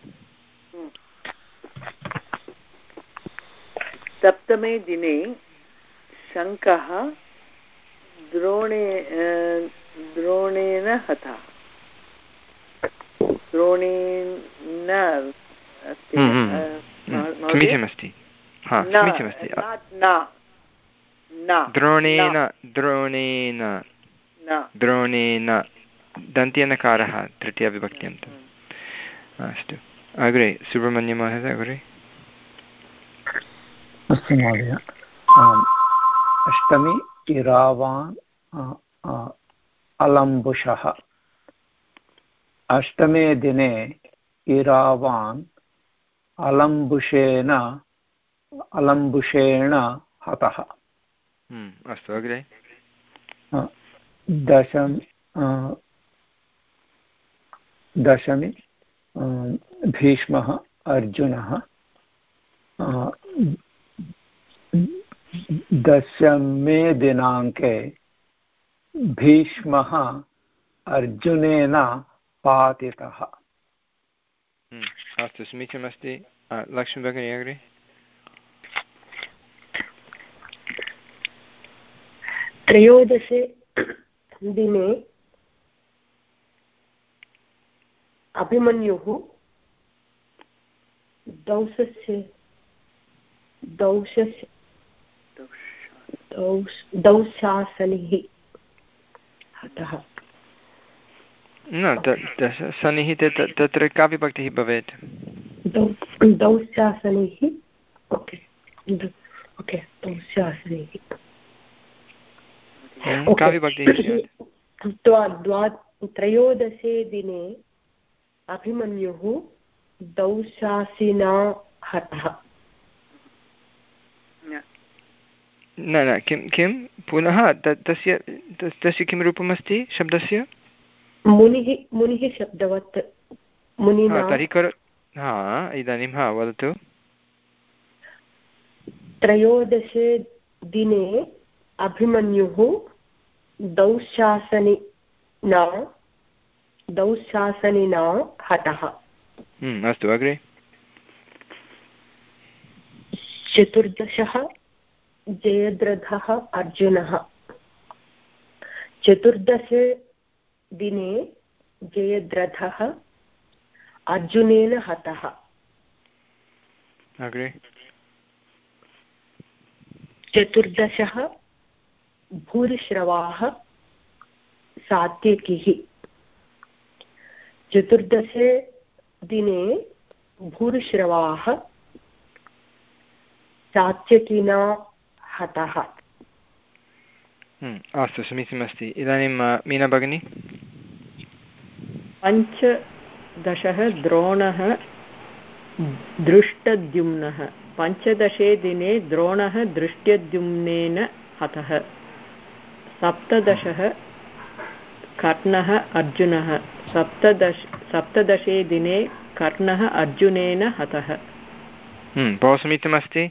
सप्तमे दिने शङ्कः द्रोणे द्रोणेन हतः द्रोणेन हम्म, समीचीनमस्ति द्रोणेन द्रोणेन द्रोणेन दन्त्यनकारः तृतीयविभक्त्यन्तम् अस्तु। अग्रे सुब्रह्मण्यमहोदय अग्रे? अस्तु महोदय। अष्टमी इरावान् अलम्बुषः। अष्टमे दिने इरावान् अलम्बुषेण अलम्बुषेण हतः। हम्म, अस्तु अग्रे? दशम दशमी भीष्मः अर्जुनः दशमे दिनाङ्के भीष्मः अर्जुनेन पातितः। हम्म, अस्तु समीचीनमस्ति। लक्ष्मीभगिनी अग्रे? त्रयोदशे दिने अभिमन्युः दौशस्य दौशस्य दौशासनिः हतः। न सनिः तत्र का विभक्तिः भवेत्? दौशासनिः ओके ओके दौशासनिः त्रयोदशे दिने अभिमन्युः दौशासिना हतः। न। न किं किं? पुनः तस्य तस्य किं रूपमस्ति शब्दस्य? मुनिः मुनिः शब्दवत्। मुनिना। तर्हि करो हा इदानीं हा वदतु। त्रयोदशे दिने अभिमन्युः दौशासनिना दौशासनिना हतः। हम्म, अस्तु अग्रे। चतुर्दशः जयद्रथः अर्जुनः। चतुर्दशे दिने जयद्रथः अर्जुनेन हतः। अग्रे। चतुर्दशः भूरिश्रवाः सात्यकिः। चतुर्दशे दिने भूरिश्रवाः सात्यकिना हतः। हम्म, अस्तु समीचीनमस्ति। इदानीं मीना भगिनी? पञ्चदशः द्रोणः दृष्टद्युम्नः। पञ्चदशे दिने द्रोणः दृष्ट्यद्युम्नेन हतः। सप्तदशः कर्णः अर्जुनः। सप्तदश सप्तदशे दिने कर्णः अर्जुनेन हतः। हम्म, बहु समीचीनमस्ति।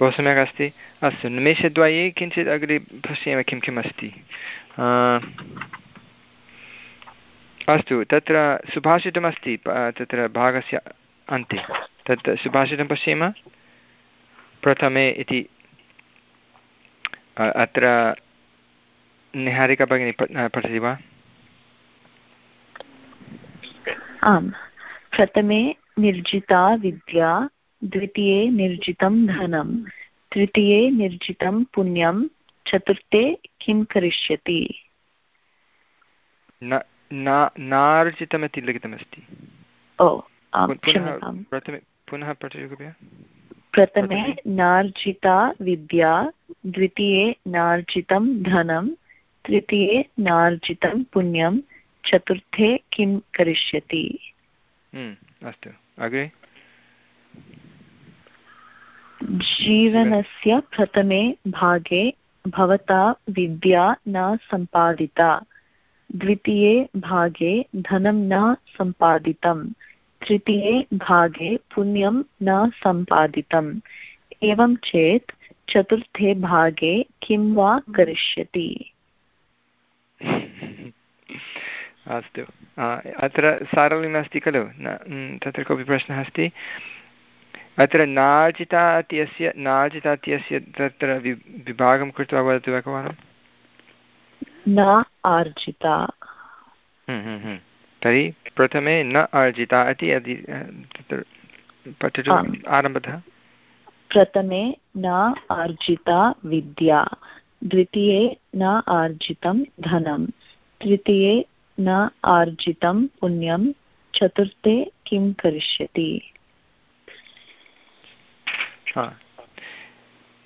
बहु सम्यक् अस्ति अस्तु निमेषद्वये किञ्चित् अग्रे पश्येम किं किम् अस्ति अस्तु तत्र सुभाषितमस्ति तत्र भागस्य अन्ते। तत् सुभाषितं पश्येम। प्रथमे इति अत्र निहारिका भगिनी पठति वा आम्। प्रथमे निर्जिता विद्या द्वितीये निर्जितं धनं तृतीये निर्जितं पुण्यं चतुर्थे किं करिष्यति? नार्जितमिति लिखितमस्ति। ओ प्रथमे पुनः पठतु कृपया। प्रथमे नार्जिता विद्या द्वितीये नार्जितं धनं तृतीये नार्जितं पुण्यं चतुर्थे किं करिष्यति? हम्म, अस्तु। अग्रे जीवनस्य प्रथमे भागे भवता विद्या न सम्पादिता। द्वितीये भागे धनं न सम्पादितं। तृतीये भागे पुण्यं न सम्पादितम्। एवं चेत् चतुर्थे भागे किं वा करिष्यति? अस्तु। अत्र सारल्यमस्ति खलु? तत्र कोऽपि प्रश्नः अस्ति? अत्र नार्जिता इत्यस्य नार्जिता इत्यस्य तत्र विभागं कृत्वा वदतु एकवारं। न आर्जिता। हम्म, हम्म, हम्म। तर्हि प्रथमे न अर्जिता इति यदि तत्र पठतु आरम्भतः। प्रथमे न आर्जिता विद्या। द्वितीये न आर्जितं धनं तृतीये न आर्जितं पुण्यं चतुर्थे किं करिष्यति?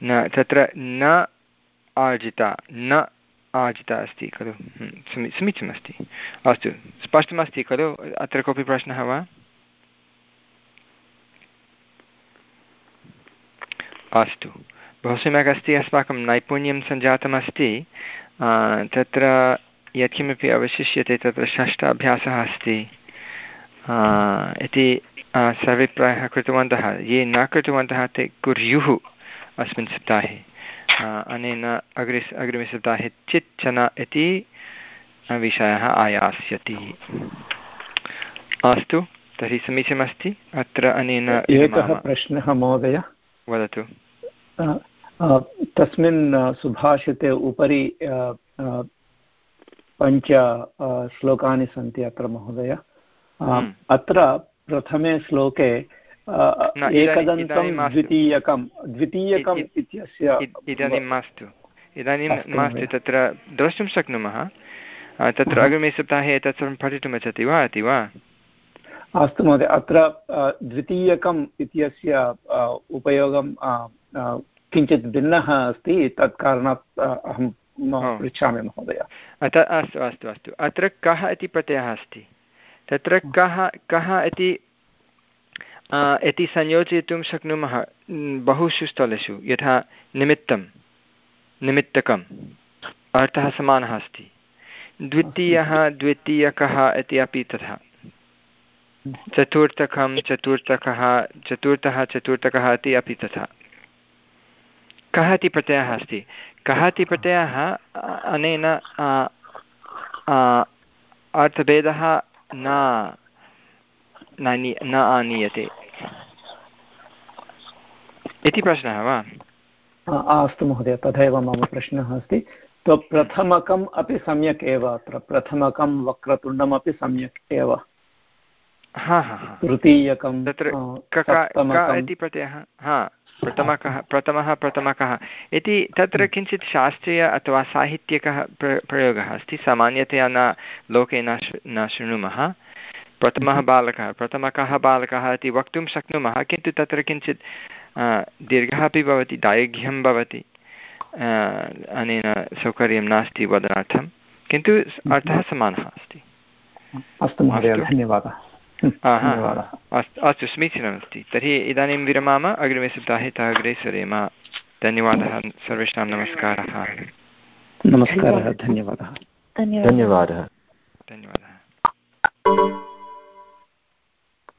न तत्र न आर्जिता न आर्जिता अस्ति खलु? हम्म, समीचीनमस्ति। अस्तु स्पष्टमस्ति खलु? अत्र कोऽपि प्रश्नः वा? अस्तु। बहु सम्यक् अस्ति अस्माकं नैपुण्यं सञ्जातमस्ति। तत्र यत्किमपि अवशिष्यते तत्र षष्ठ अभ्यासः अस्ति। इति सर्वे प्रायः कृतवन्तः। ये न कृतवन्तः ते कुर्युः अस्मिन् सप्ताहे। अनेन अग्रे अग्रिमे सप्ताहे चिच्चन इति विषयः आयास्यति। अस्तु तर्हि समीचीनमस्ति। अत्र अनेन एकः प्रश्नः महोदय। वदतु। तस्मिन् सुभाषिते उपरि पञ्च श्लोकानि सन्ति अत्र महोदय. हम्म। अत्र प्रथमे श्लोके एकदन्तं द्वितीयकं द्वितीयकम् इत्यस्य इदानीं मास्तु. इदानीं मास्तु तत्र द्रष्टुं शक्नुमः? तत्र अग्रिमे सप्ताहे एतत् सर्वं पठितुम् इच्छति वा इति वा? अस्तु महोदय अत्र द्वितीयकम् इत्यस्य उपयोगं किञ्चित् भिन्नः अस्ति तत् कारणात् अहं पृच्छामि महोदय। अतः अस्तु अस्तु अस्तु। अत्र कः इति प्रत्ययः अस्ति? तत्र कः कः इति इति संयोजयितुं शक्नुमः? बहुषु स्थलेषु यथा निमित्तं निमित्तकम् अर्थः समानः अस्ति। द्वितीयः द्वितीयकः इति अपि तथा। चतुर्थकं चतुर्थकः चतुर्थः चतुर्थकः इति अपि तथा। कः इति प्रत्ययः अस्ति? कः इति प्रत्ययः अनेन अर्थभेदः न न आनीयते। इति प्रश्नः वा? अस्तु महोदय तथैव मम प्रश्नः अस्ति। तो प्रथमकम् अपि सम्यक् एव अत्र प्रथमकं वक्रतुण्डमपि सम्यक् एव। तृतीयकं तत्र इति प्रत्ययः हा। प्रथमकः प्रथमः प्रथमकः। इति तत्र किञ्चित् शास्त्रीय अथवा साहित्यिकः प्र प्रयोगः अस्ति। सामान्यतया न लोके न न शृणुमः। प्रथमः बालकः प्रथमकः बालकः इति वक्तुं शक्नुमः किन्तु तत्र किञ्चित् दीर्घः अपि भवति दैर्घ्यं भवति अनेन सौकर्यं नास्ति वदनार्थं। किन्तु अर्थः समानः अस्ति। अस्तु महोदय धन्यवादः। अस्तु अस्तु समीचीनमस्ति। तर्हि इदानीं विरमाम अग्रिमे सप्ताहे तः अग्रे सरेम। धन्यवादः सर्वेषां नमस्कारः। नमस्कारः धन्यवादः। धन्यवादः। धन्यवादः।